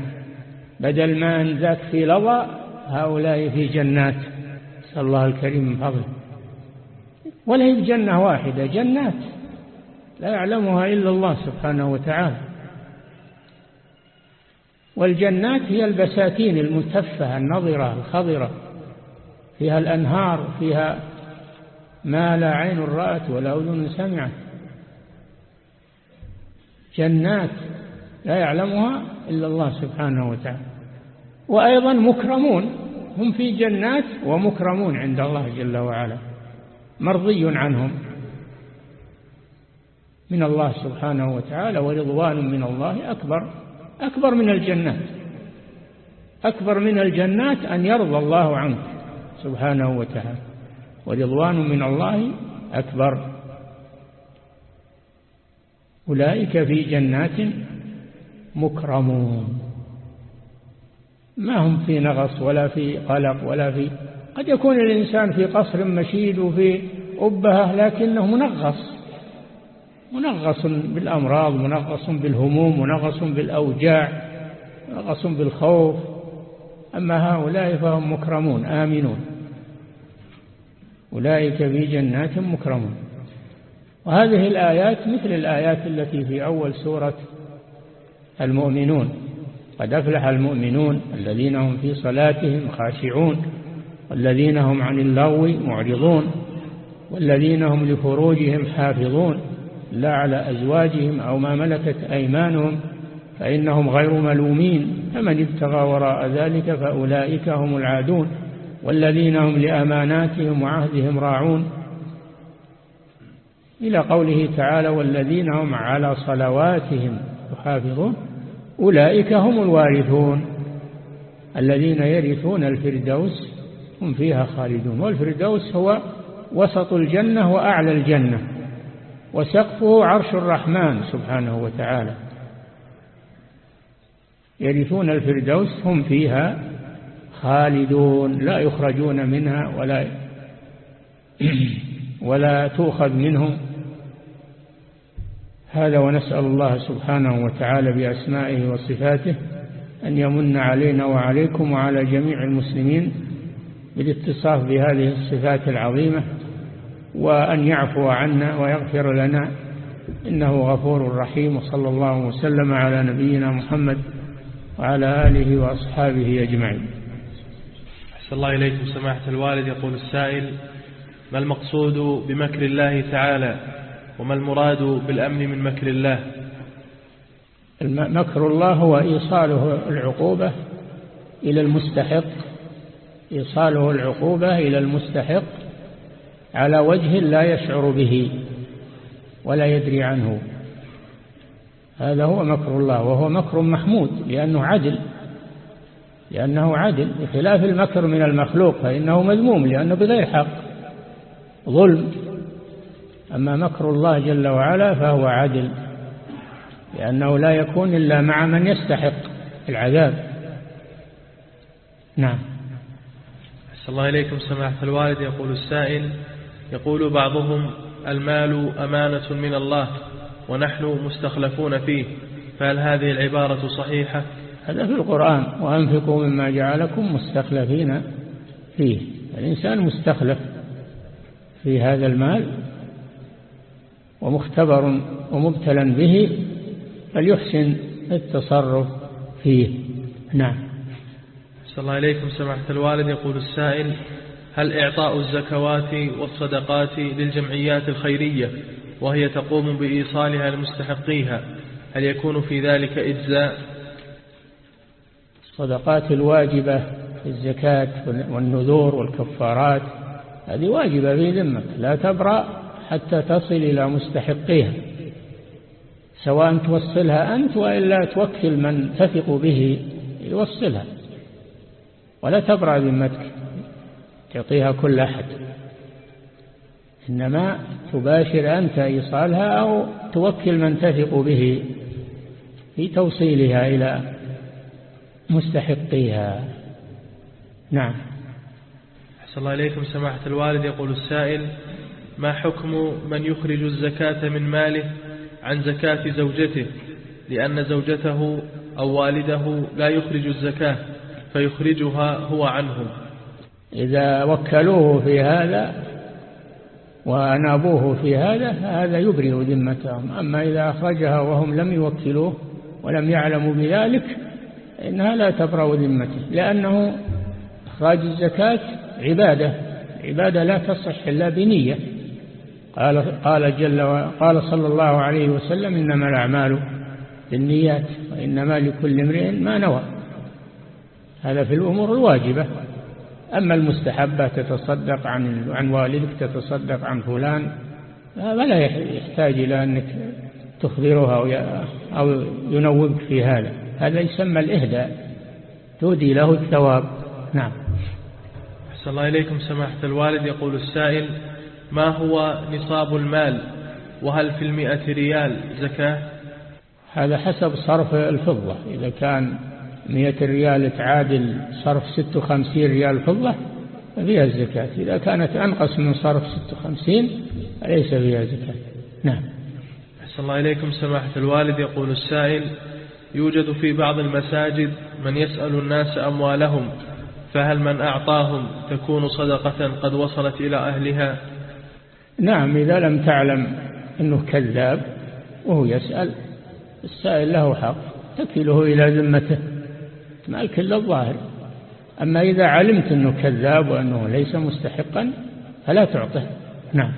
بدل ما أن ذاك في لظى هؤلاء في جنات. نسأل الله الكريم من فضله. ولا هي جنة واحدة جنات. لا يعلمها إلا الله سبحانه وتعالى. والجنات هي البساتين الملتفة النظرة الخضرة. فيها الأنهار فيها ما لا عين رأت ولا أذن سمعت. جنات لا يعلمها إلا الله سبحانه وتعالى. وأيضا مكرمون هم في جنات ومكرمون عند الله جل وعلا. مرضي عنهم. من الله سبحانه وتعالى ورضوان من الله أكبر أكبر من الجنات أكبر من الجنات أن يرضى الله عنك سبحانه وتعالى. ورضوان من الله أكبر. أولئك في جنات مكرمون. ما هم في نغص ولا في قلق ولا في قد يكون الإنسان في قصر مشيد وفي أبهة لكنه منغص. منغص بالأمراض منغص بالهموم منغص بالأوجاع منغص بالخوف. أما هؤلاء فهم مكرمون آمنون. أولئك في جنات مكرمون. وهذه الآيات مثل الآيات التي في أول سورة المؤمنون. قد أفلح المؤمنون الذين هم في صلاتهم خاشعون. والذين هم عن اللغو معرضون والذين هم لفروجهم حافظون لا على أزواجهم أو ما ملكت أيمانهم فإنهم غير ملومين. فمن ابتغى وراء ذلك فأولئك هم العادون والذين هم لأماناتهم وعهدهم راعون. إلى قوله تعالى والذين هم على صلواتهم يحافظون أولئك هم الوارثون الذين يرثون الفردوس هم فيها خالدون. والفردوس هو وسط الجنة وأعلى الجنة وسقفه عرش الرحمن سبحانه وتعالى. يرثون الفردوس هم فيها خالدون لا يخرجون منها ولا ولا تؤخذ منهم. هذا ونسأل الله سبحانه وتعالى بأسمائه وصفاته أن يمن علينا وعليكم وعلى جميع المسلمين بالاتصاف بهذه الصفات العظيمة وأن يعفو عنا ويغفر لنا. إنه غفور رحيم وصلى الله وسلم على نبينا محمد وعلى آله وأصحابه أجمعين. أحسن الله إليكم سماحة الوالد. يقول السائل ما المقصود بمكر الله تعالى وما المراد بالأمن من مكر الله؟ مكر الله هو إيصاله العقوبة إلى المستحق إيصاله العقوبة إلى المستحق على وجه لا يشعر به ولا يدري عنه. هذا هو مكر الله وهو مكر محمود لأنه عدل لأنه عدل. بخلاف المكر من المخلوق فإنه مذموم لأنه بغير حق ظلم. أما مكر الله جل وعلا فهو عدل لأنه لا يكون إلا مع من يستحق العذاب. نعم. الله إليكم سماحة الوالد يقول السائل يقول بعضهم المال أمانة من الله ونحن مستخلفون فيه فهل هذه العبارة صحيحة؟ هذا في القرآن وأنفقوا مما جعلكم مستخلفين فيه الإنسان مستخلف في هذا المال ومختبر ومبتلا به فليحسن التصرف فيه. نعم. صلى الله عليكم سماحة الوالد. يقول السائل هل إعطاء الزكوات والصدقات للجمعيات الخيرية وهي تقوم بإيصالها لمستحقيها هل يكون في ذلك إجزاء؟ الصدقات الواجبة الزكاة والنذور والكفارات هذه واجبة في ذمك لا تبرأ حتى تصل إلى مستحقيها سواء توصلها أنت وإلا توكل من تثق به يوصلها. ولا تبرأ ذمتك تعطيها كل أحد. إنما تباشر أنت إيصالها أو توكل من تثق به في توصيلها إلى مستحقيها. نعم. أحسن الله إليكم سماحة الوالد. يقول السائل ما حكم من يخرج الزكاة من ماله عن زكاة زوجته؟ لأن زوجته أو والده لا يخرج الزكاة. فيخرجها هو عنه. إذا وكلوه في هذا وأنابوه في هذا هذا يبرئ ذمتهم. أما إذا أخرجها وهم لم يوكلوه ولم يعلموا بذلك إنها لا تبرأ ذمته لأنه إخراج الزكاة عبادة عبادة لا تصح إلا بنية. قال قال جل قال صلى الله عليه وسلم إنما الأعمال بالنيات وإنما لكل امرئ ما نوى. هذا في الأمور الواجبة. أما المستحبة تتصدق عن عن والدك تتصدق عن فلان فلا يحتاج إلى أنك تخبرها أو ينوبك في هذا. هذا يسمى الإهداء. تودي له الثواب. نعم. أحسن الله إليكم. سماحة الوالد يقول السائل ما هو نصاب المال؟ وهل في المئة ريال زكاة؟ هذا حسب صرف الفضة. إذا كان مئة ريال تعادل صرف ست وخمسين ريال فضة فيها الزكاة. إذا كانت أنقص من صرف ست وخمسين فليس فيها زكاة. نعم. أحسن الله إليكم. سماحة الوالد يقول السائل يوجد في بعض المساجد من يسأل الناس أموالهم فهل من أعطاهم تكون صدقة قد وصلت إلى أهلها؟ نعم إذا لم تعلم أنه كذاب وهو يسأل السائل له حق تكله إلى ذمته. ما الكل الظاهر. أما إذا علمت أنه كذاب وأنه ليس مستحقا فلا تعطه. نعم.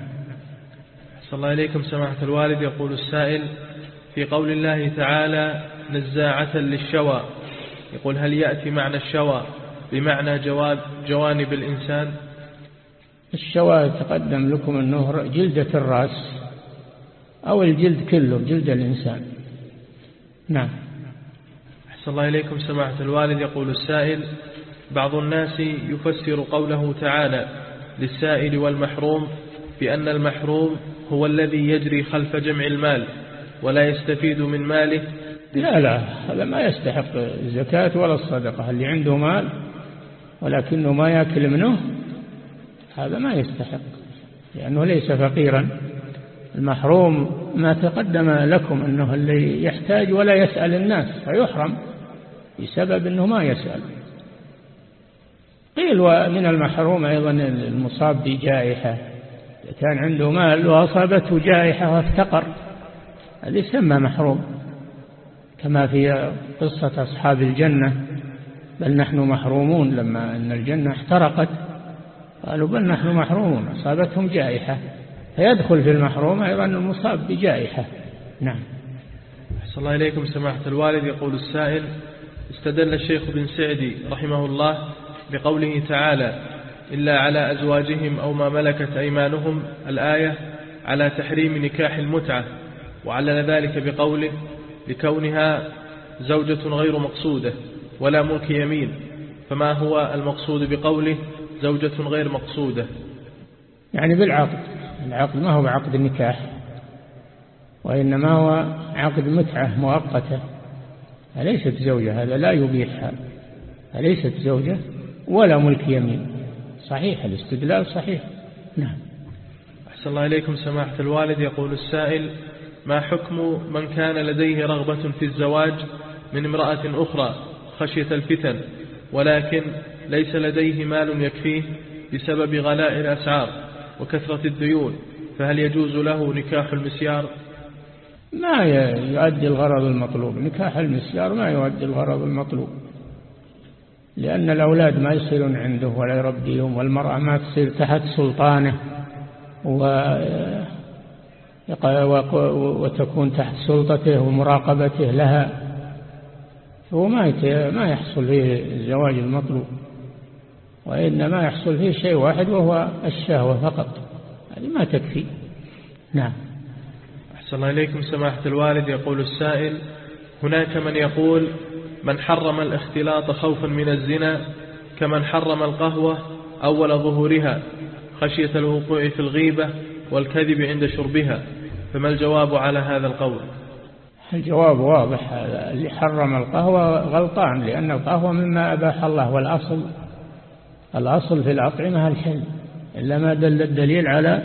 صلى الله إليكم سماحة الوالد. يقول السائل في قول الله تعالى نزاعة للشوى. يقول هل يأتي معنى الشوى بمعنى جواب جوانب الإنسان؟ الشوى تقدم لكم أنه جلدة الرأس أو الجلد كله جلد الإنسان. نعم. أحسن الله إليكم سماحة الوالد. يقول السائل بعض الناس يفسر قوله تعالى للسائل والمحروم بأن المحروم هو الذي يجري خلف جمع المال ولا يستفيد من ماله. لا لا هذا ما يستحق الزكاة ولا الصدقة. اللي عنده مال ولكنه ما يأكل منه هذا ما يستحق لأنه ليس فقيرا. المحروم ما تقدم لكم أنه اللي يحتاج ولا يسأل الناس فيحرم. بسبب أنه ما يسأل. قيل ومن المحروم أيضا المصاب بجائحة. كان عنده مال وأصابته جائحة وافتقر. هذا يسمى محروم. كما في قصة أصحاب الجنة. بل نحن محرومون لما أن الجنة احترقت. قالوا بل نحن محرومون أصابتهم جائحة. فيدخل في المحروم أيضا المصاب بجائحة. نعم. أحسن الله إليكم سماحة الوالد. يقول السائل استدل الشيخ بن سعدي رحمه الله بقوله تعالى إلا على أزواجهم أو ما ملكت أيمانهم الآية على تحريم نكاح المتعة وعلل ذلك بقوله لكونها زوجة غير مقصودة ولا ملك يمين فما هو المقصود بقوله زوجة غير مقصودة؟ يعني بالعقد العقد ما هو عقد النكاح وإنما هو عقد متعة مؤقتة. أليست زوجة؟ هذا لا يبيحها أليست زوجة ولا ملك يمين؟ صحيح الاستدلال صحيح. نعم. أحسن الله إليكم سماحة الوالد. يقول السائل ما حكم من كان لديه رغبة في الزواج من امرأة أخرى خشية الفتن ولكن ليس لديه مال يكفيه بسبب غلاء الأسعار وكثرة الديون فهل يجوز له نكاح المسيار؟ ما يؤدي الغرض المطلوب. نكاح المسيار ما يؤدي الغرض المطلوب. لأن الأولاد ما يصيرون عنده ولا يربيهم والمرأة ما تصير تحت سلطانه وتكون تحت سلطته ومراقبته لها. هو ما ما يحصل فيه الزواج المطلوب وإنما يحصل فيه شيء واحد وهو الشهوة فقط. هذه ما تكفي. نعم. أحسن الله إليكم سماحة الوالد يقول السائل هناك من يقول من حرم الاختلاط خوفا من الزنا كمن حرم القهوة أول ظهورها خشية الوقوع في الغيبة والكذب عند شربها. فما الجواب على هذا القول؟ الجواب واضح. اللي حرم القهوة غلطان لأن القهوة مما أباح الله والأصل الأصل في الأطعمة الحل إلا ما دل الدليل على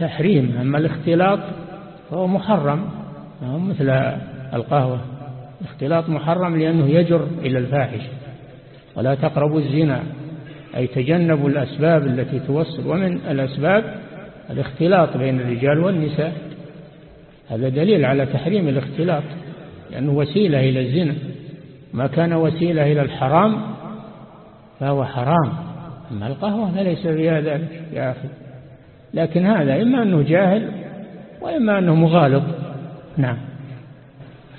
تحريم. أما الاختلاط فهو محرم. هو مثل القهوة. الاختلاط محرم لأنه يجر إلى الفاحش ولا تقربوا الزنا. أي تجنبوا الأسباب التي توصل. ومن الأسباب الاختلاط بين الرجال والنساء. هذا دليل على تحريم الاختلاط. لأنه وسيلة إلى الزنا. ما كان وسيلة إلى الحرام فهو حرام. أما القهوة فليس فيها ذلك يا أخي. لكن هذا إما أنه جاهل وإما أنه مغالط. نعم.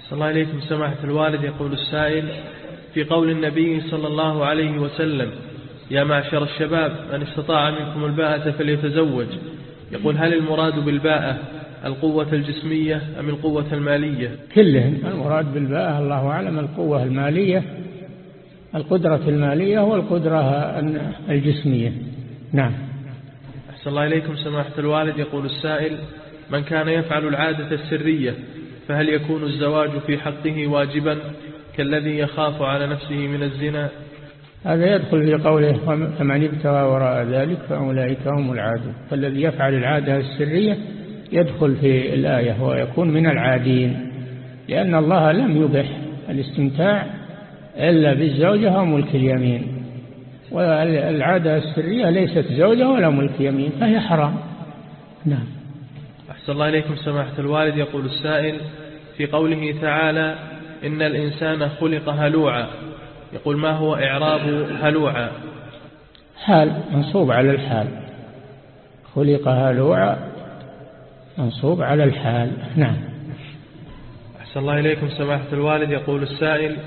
صلى الله عليكم سماحة الوالد يقول السائل في قول النبي صلى الله عليه وسلم يا معشر الشباب من استطاع منكم الباءة فليتزوج. يقول هل المراد بالباءة القوة الجسمية أم القوة المالية؟ كلهم. المراد بالباءة الله أعلم القوة المالية القدرة المالية والقدرة الجسمية. نعم. أحسن الله إليكم. سماحة الوالد يقول السائل من كان يفعل العادة السرية فهل يكون الزواج في حقه واجبا كالذي يخاف على نفسه من الزنا؟ هذا يدخل في قوله فمن ابتغى وراء ذلك فأولئك هم العادون. فالذي يفعل العادة السرية يدخل في الآية ويكون من العادين لأن الله لم يبح الاستمتاع إلا بالزوجة أو ملك اليمين. والعادة السرية ليست زوجة ولا ملك يمين فهي حرام. نعم. أحسن الله إليكم سماحة الوالد. يقول السائل في قوله تعالى إن الإنسان خلق هلوعا. يقول ما هو إعراب هلوعا؟ حال منصوب على الحال. خلق هلوعا منصوب على الحال. نعم. أحسن الله إليكم سماحة الوالد. يقول السائل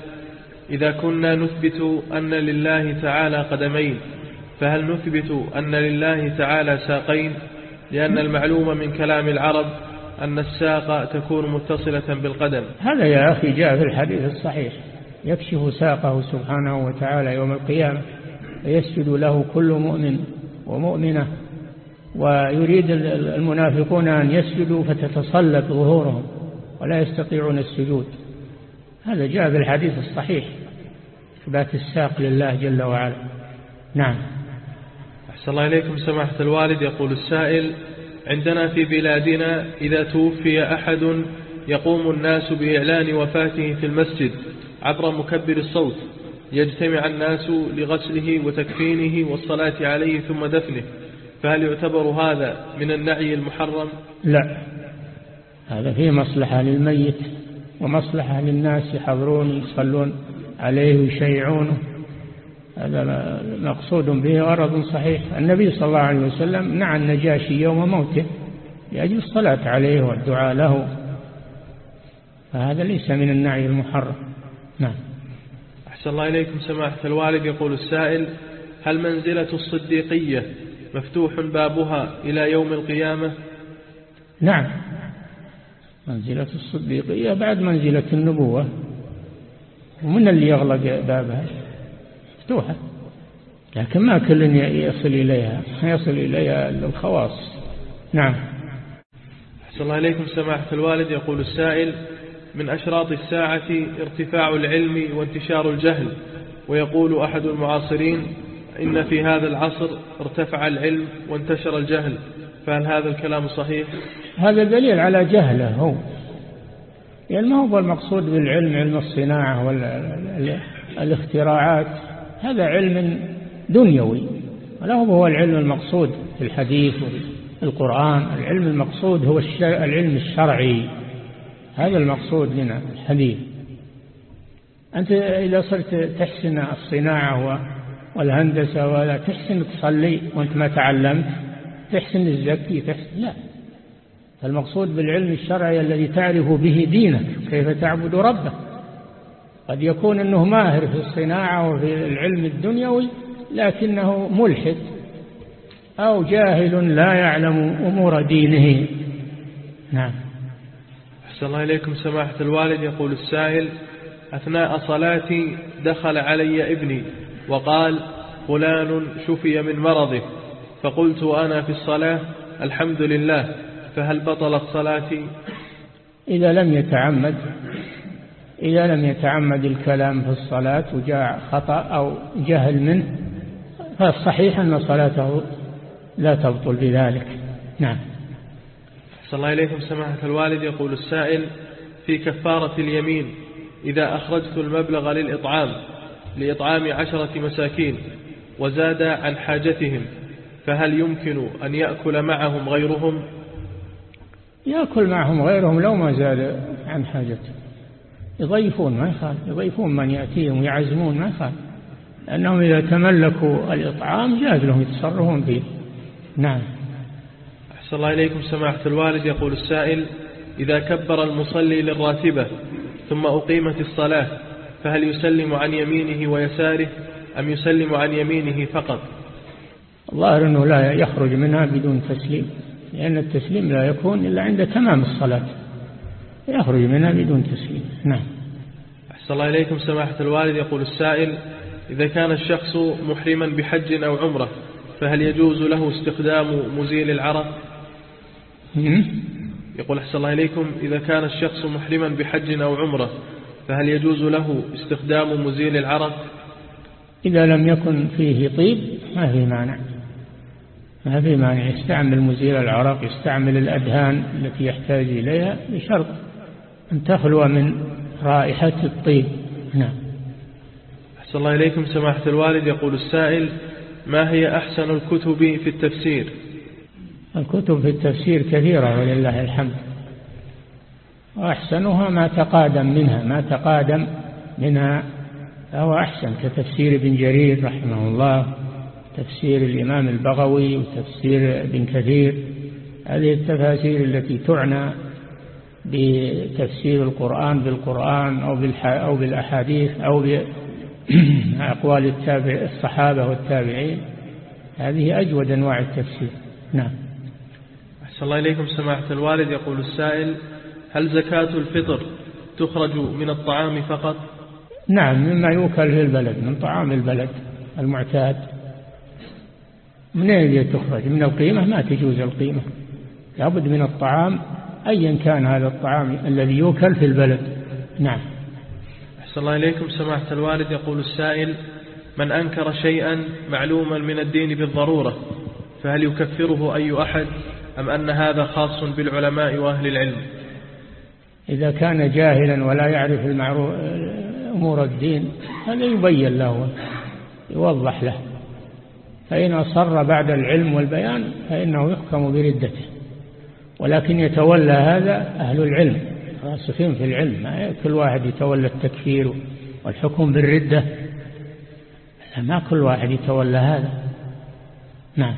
إذا كنا نثبت أن لله تعالى قدمين فهل نثبت أن لله تعالى ساقين؟ لأن المعلوم من كلام العرب أن الساق تكون متصلة بالقدم. هذا يا أخي جاء في الحديث الصحيح. يكشف ساقه سبحانه وتعالى يوم القيامة فيسجد له كل مؤمن ومؤمنة ويريد المنافقون أن يسجدوا فتتصلب ظهورهم ولا يستطيعون السجود. هذا جاء في الحديث الصحيح. إثبات الساق لله جل وعلا. نعم. أحسن الله إليكم سماحة الوالد يقول السائل عندنا في بلادنا إذا توفي أحد يقوم الناس بإعلان وفاته في المسجد عبر مكبر الصوت يجتمع الناس لغسله وتكفينه والصلاة عليه ثم دفنه فهل يعتبر هذا من النعي المحرم؟ لا. هذا فيه مصلحة للميت ومصلحة للناس يحضرون يصلون عليه ويشيعونه. هذا مقصود به غرض صحيح. النبي صلى الله عليه وسلم نعى النجاشي يوم موته لأجل الصلاة عليه والدعاء له. فهذا ليس من النعي المحرم. نعم. أحسن الله إليكم. سماحة الوالد يقول السائل هل منزلة الصديقية مفتوح بابها إلى يوم القيامة؟ نعم. منزلة الصديقية بعد منزلة النبوة. ومن اللي يغلق بابها؟ مفتوحة. لكن ما كل يصل إليها يصل إليها الخواص. نعم. أحسن الله إليكم سماحة الوالد. يقول السائل من أشراط الساعة ارتفاع العلم وانتشار الجهل. ويقول أحد المعاصرين إن في هذا العصر ارتفع العلم وانتشر الجهل. فهل هذا الكلام صحيح؟ هذا دليل على جهله هو. يعني ما هو المقصود بالعلم علم الصناعة والاختراعات هذا علم دنيوي ولا هو العلم المقصود في الحديث والقرآن العلم المقصود هو العلم الشرعي هذا المقصود من الحديث. أنت إذا صرت تحسن الصناعة والهندسة ولا تحسن تصلي وأنت ما تعلمت تحسن الزكي تحسن لا. المقصود بالعلم الشرعي الذي تعرف به دينك كيف تعبد ربك. قد يكون أنه ماهر في الصناعة وفي العلم الدنيوي لكنه ملحد أو جاهل لا يعلم أمور دينه. نعم. أحسن الله إليكم سماحة الوالد. يقول السائل أثناء صلاتي دخل علي ابني وقال فلان شفي من مرضه. فقلت أنا في الصلاة الحمد لله. فهل بطلت صلاتي؟ إذا لم يتعمد إذا لم يتعمد الكلام في الصلاة وجاء خطأ أو جهل منه فالصحيح أن صلاته لا تبطل بذلك. نعم. صلى الله إليكم سماحة الوالد يقول السائل في كفارة اليمين إذا أخرجت المبلغ للإطعام لإطعام عشرة مساكين وزاد عن حاجتهم فهل يمكن أن يأكل معهم غيرهم؟ يأكل معهم غيرهم لو ما زاد عن حاجته يضيفون ما يخالف. يضيفون من يأتيهم ويعزمون ما يخالف. لأنهم إذا تملكوا الإطعام جاز لهم يتصرفون فيه. نعم. أحسن الله إليكم سماحة الوالد. يقول السائل إذا كبر المصلي للراتبة ثم أقيمت الصلاة فهل يسلم عن يمينه ويساره أم يسلم عن يمينه فقط؟ الظاهر أنه لا يخرج منها بدون تسليم لأن التسليم لا يكون إلا عند تمام الصلاة. يخرج منها بدون تسليم. نعم. أحسن الله إليكم سماحة الوالد. يقول السائل إذا كان الشخص محرما بحج أو عمرة فهل يجوز له استخدام مزيل العرق؟ يقول أحسن الله إليكم. إذا كان الشخص محرما بحج أو عمرة فهل يجوز له استخدام مزيل العرق؟ إذا لم يكن فيه طيب ما في مانع. ما في مانع. يستعمل مزيل العرق يستعمل الأدهان التي يحتاج إليها بشرط. أن تخلو من رائحة الطيب. نعم. أحسن الله إليكم سماحة الوالد. يقول السائل ما هي أحسن الكتب في التفسير؟ الكتب في التفسير كثيرة ولله الحمد. وأحسنها ما تقادم منها ما تقادم منها فهو أحسن كتفسير ابن جرير رحمه الله تفسير الإمام البغوي وتفسير ابن كثير. هذه التفاسير التي تعنى بتفسير القرآن بالقرآن أو, أو بالأحاديث أو بأقوال التابع الصحابة والتابعين. هذه أجود أنواع التفسير. نعم. أحسن الله إليكم سماحة الوالد. يقول السائل هل زكاة الفطر تخرج من الطعام فقط؟ نعم مما يوكل في البلد من طعام البلد المعتاد. من أين تخرج؟ من القيمة؟ ما تجوز القيمة. لابد من الطعام أيا كان هذا الطعام الذي يوكل في البلد. نعم. أحسن الله إليكم. سماحة الوالد يقول السائل من أنكر شيئا معلوما من الدين بالضرورة فهل يكفره أي أحد أم أن هذا خاص بالعلماء وأهل العلم؟ إذا كان جاهلا ولا يعرف المعروف أمور الدين هذا يبين له يوضح له. فإن أصر بعد العلم والبيان فإنه يحكم بردته. ولكن يتولى هذا أهل العلم راسخين في العلم ما كل واحد يتولى التكفير والحكم بالردة. ما كل واحد يتولى هذا. نعم.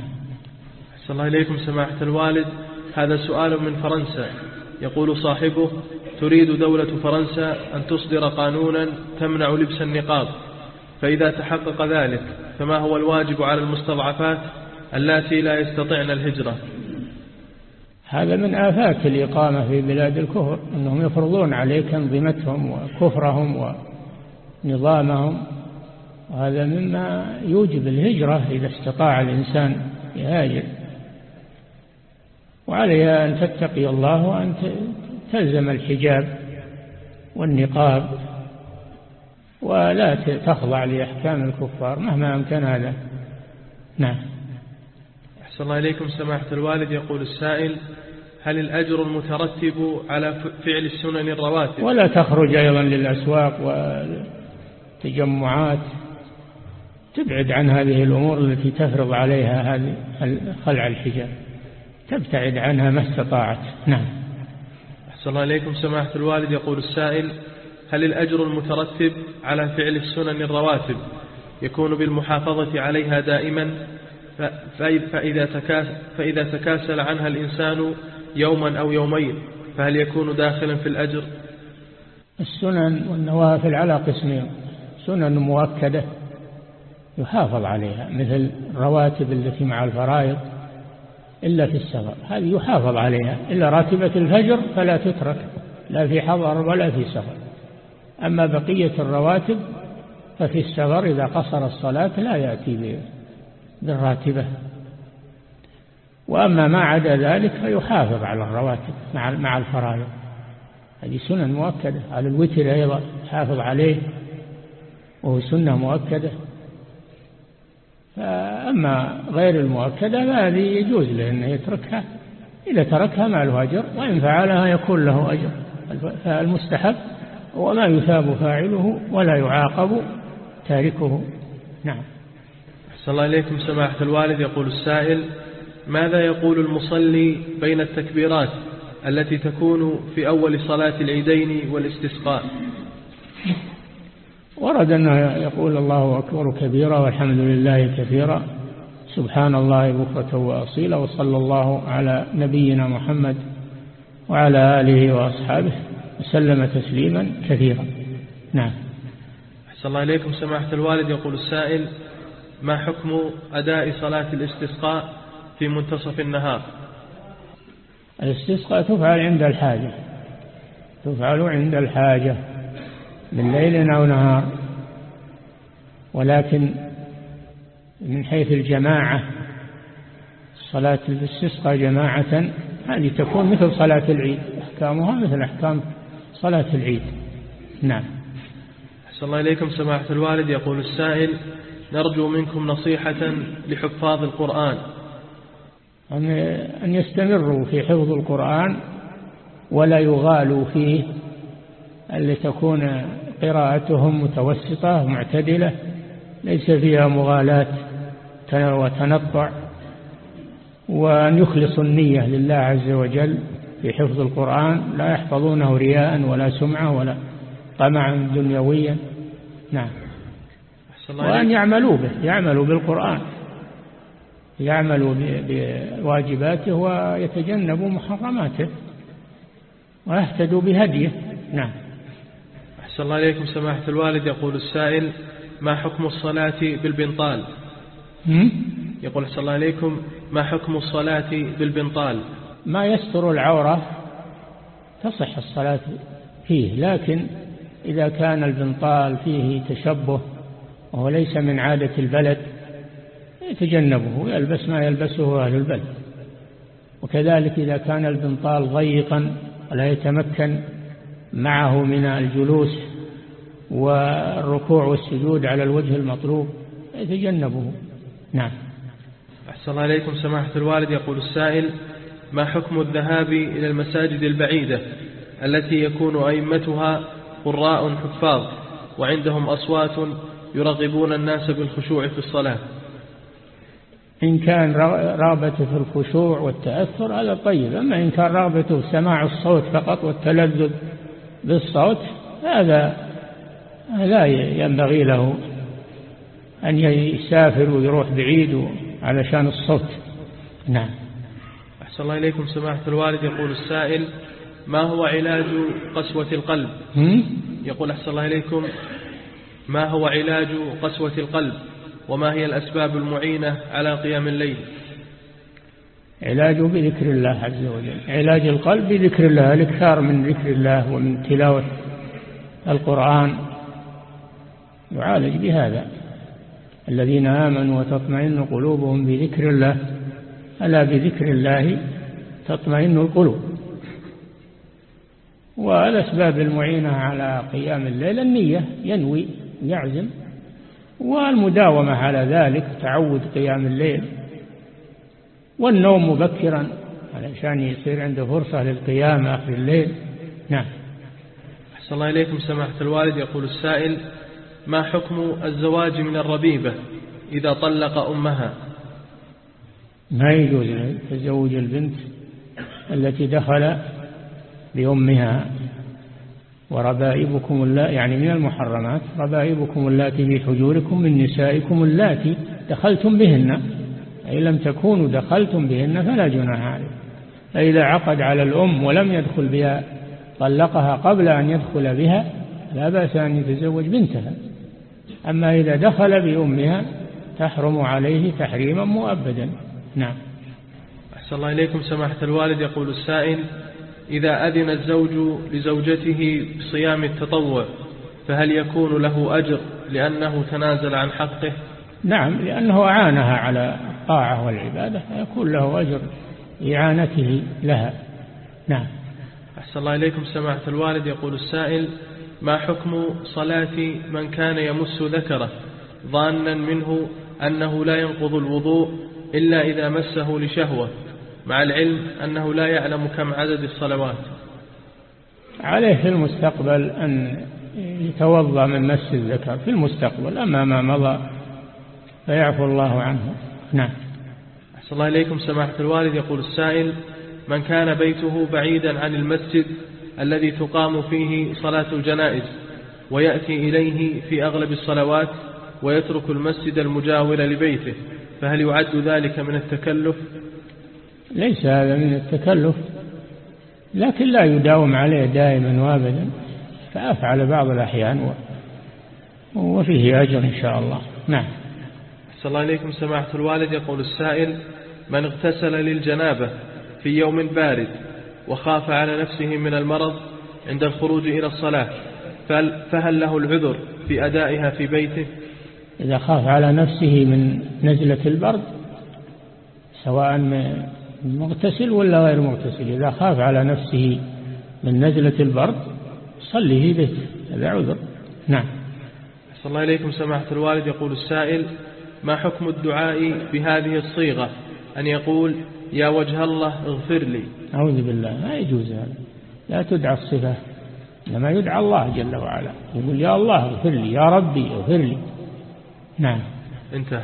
أحسن الله إليكم سماحة الوالد. هذا سؤال من فرنسا. يقول صاحبه تريد دولة فرنسا أن تصدر قانونا تمنع لبس النقاب. فإذا تحقق ذلك فما هو الواجب على المستضعفات اللاتي لا يستطعن الهجرة؟ هذا من آفات الإقامة في بلاد الكفر أنهم يفرضون عليك أنظمتهم وكفرهم ونظامهم. وهذا مما يوجب الهجرة إذا استطاع الإنسان يهاجر. وعليها أن تتقي الله وأن تلزم الحجاب والنقاب ولا تخضع لأحكام الكفار مهما أمكن هذا. نعم. أحسن الله إليكم سماحة الوالد. يقول السائل هل الأجر المترتب على فعل السنن الرواتب؟ ولا تخرج أيضا للأسواق والتجمعات. تبعد عن هذه الأمور التي تفرض عليها خلع الحجاب. تبتعد عنها ما استطاعت. نعم. أحسن الله إليكم سماحة الوالد. يقول السائل هل الأجر المترتب على فعل السنن الرواتب يكون بالمحافظة عليها دائما؟ فإذا, تكاسل, فإذا تكاسل عنها الإنسان يوما أو يومين فهل يكون داخلا في الأجر؟ السنن والنوافل على قسمين سنن مؤكدة يحافظ عليها مثل الرواتب التي مع الفرائض إلا في السفر هذه يحافظ عليها إلا راتبة الفجر فلا تترك لا في حضر ولا في سفر. أما بقية الرواتب ففي السفر إذا قصر الصلاة لا يأتي بالراتبة. وأما ما عدا ذلك فيحافظ على الرواتب مع مع الفرائض. هذه سنن مؤكدة. على الوتر أيضا حافظ عليه وهو سنة مؤكدة. فأما غير المؤكدة فهذه يجوز له أنه يتركها. إذا تركها ما له أجر وإن فعلها يكون له أجر. فالمستحب وما يثاب فاعله ولا يعاقب تاركه. نعم. أحسن الله إليكم سماحة الوالد. يقول السائل ماذا يقول المصلي بين التكبيرات التي تكون في أول صلاة العيدين والاستسقاء؟ ورد أنه يقول الله أكبر كبيرا والحمد لله كثيرا سبحان الله بكرة وأصيلا وصلى الله على نبينا محمد وعلى آله وأصحابه وسلم تسليما كثيرا. نعم. أحسن الله إليكم سماحة الوالد. يقول السائل ما حكم أداء صلاة الاستسقاء في منتصف النهار؟ الاستسقاء تفعل عند الحاجة تفعل عند الحاجة من ليل أو نهار. ولكن من حيث الجماعة صلاة الاستسقاء جماعة هذه تكون مثل صلاة العيد أحكامها مثل أحكام صلاة العيد. نعم. أحسن الله إليكم سماحة الوالد. يقول السائل نرجو منكم نصيحة لحفاظ القرآن. أن يستمروا في حفظ القرآن ولا يغالوا فيه اللي تكون قراءتهم متوسطة معتدلة ليس فيها مغالاة وتنطع. وأن يخلصوا النية لله عز وجل في حفظ القرآن لا يحفظونه رياء ولا سمعة ولا طمعا دنيويا. نعم. وأن يعملوا به يعملوا بالقرآن. يعملوا بواجباته ويتجنبوا محرماته. ويهتدوا بهديه. نعم. أحسن الله إليكم سماحة الوالد. يقول السائل ما حكم الصلاة بالبنطال؟ يقول أحسن الله إليكم ما حكم الصلاة بالبنطال؟ ما يستر العورة تصح الصلاة فيه لكن إذا كان البنطال فيه تشبه وهو ليس من عادة البلد يتجنبه يلبس ما يلبسه أهل البلد. وكذلك إذا كان البنطال ضيقا ولا يتمكن معه من الجلوس والركوع والسجود على الوجه المطلوب يتجنبه. نعم. أحسن الله إليكم. سماحة الوالد يقول السائل ما حكم الذهاب إلى المساجد البعيدة التي يكون أئمتها قراء حفاظ وعندهم أصوات يرغبون الناس بالخشوع في الصلاة. إن كان رغبته في الخشوع والتأثر هذا طيب أما إن كان رغبته في سماع الصوت فقط والتلذذ بالصوت هذا لا ينبغي له أن يسافر ويروح بعيد علشان الصوت. نعم. أحسن الله إليكم. سماحة الوالد يقول السائل ما هو علاج قسوة القلب؟ يقول أحسن الله إليكم ما هو علاج قسوة القلب وما هي الأسباب المعينة على قيام الليل؟ علاجه بذكر الله عز وجل. علاج القلب بذكر الله الإكثار من ذكر الله ومن تلاوة القرآن. يعالج بهذا. الذين آمنوا وتطمئن قلوبهم بذكر الله ألا بذكر الله تطمئن القلوب. والأسباب المعينة على قيام الليل النية ينوي يعزم. والمداومة على ذلك تعود قيام الليل. والنوم مبكرا علشان يصير عنده فرصة للقيام آخر الليل. نعم. أحسن الله إليكم سماحة الوالد. يقول السائل ما حكم الزواج من الربيبة إذا طلق أمها؟ ما يجوز تزوج البنت التي دخل بأمها وربائبكم اللاتي يعني من المحرمات ربائبكم اللاتي في حجوركم من نسائكم اللاتي دخلتم بهن. أي لم تكونوا دخلتم بهن فلا جناح عليكم. فإذا عقد على الأم ولم يدخل بها طلقها قبل أن يدخل بها لا بأس أن يتزوج بنتها. أما إذا دخل بأمها تحرم عليه تحريما مؤبدا. نعم. أحسن الله إليكم سماحة الوالد. يقول السائل إذا أذن الزوج لزوجته بصيام التطوع فهل يكون له أجر لأنه تنازل عن حقه؟ نعم لأنه أعانها على الطاعة والعبادة فيكون له أجر إعانته لها. نعم. أحسن الله إليكم سماحة الوالد. يقول السائل ما حكم صلاة من كان يمس ذكره؟ ظانا منه أنه لا ينقض الوضوء إلا إذا مسه لشهوة. مع العلم أنه لا يعلم كم عدد الصلوات. عليه في المستقبل أن يتوضأ من مس الذكر في المستقبل أما ما مضى فيعفو الله عنه. نعم. أحسن الله إليكم. سماحة الوالد يقول السائل من كان بيته بعيدا عن المسجد الذي تقام فيه صلاة الجنائز ويأتي إليه في أغلب الصلوات ويترك المسجد المجاور لبيته فهل يعد ذلك من التكلف؟ ليس هذا من التكلف لكن لا يداوم عليه دائما وابدا فأفعل بعض الأحيان وفيه أجر إن شاء الله. نعم. صلى الله عليكم سماحة الوالد يقول السائل من اغتسل للجنابة في يوم بارد وخاف على نفسه من المرض عند الخروج إلى الصلاة فهل له العذر في أدائها في بيته؟ إذا خاف على نفسه من نزلة البرد سواء مغتسل ولا غير مغتسل؟ إذا خاف على نفسه من نزلة البرد صلي في بيته هذا عذر. نعم. صلى الله عليكم سماحة الوالد يقول السائل ما حكم الدعاء بهذه الصيغة؟ أن يقول يا وجه الله اغفر لي. أعوذ بالله لا يجوز هذا. لا تدعى الصفة لما يدعى الله جل وعلا. يقول يا الله اغفر لي يا ربي اغفر لي. نعم. انتهى.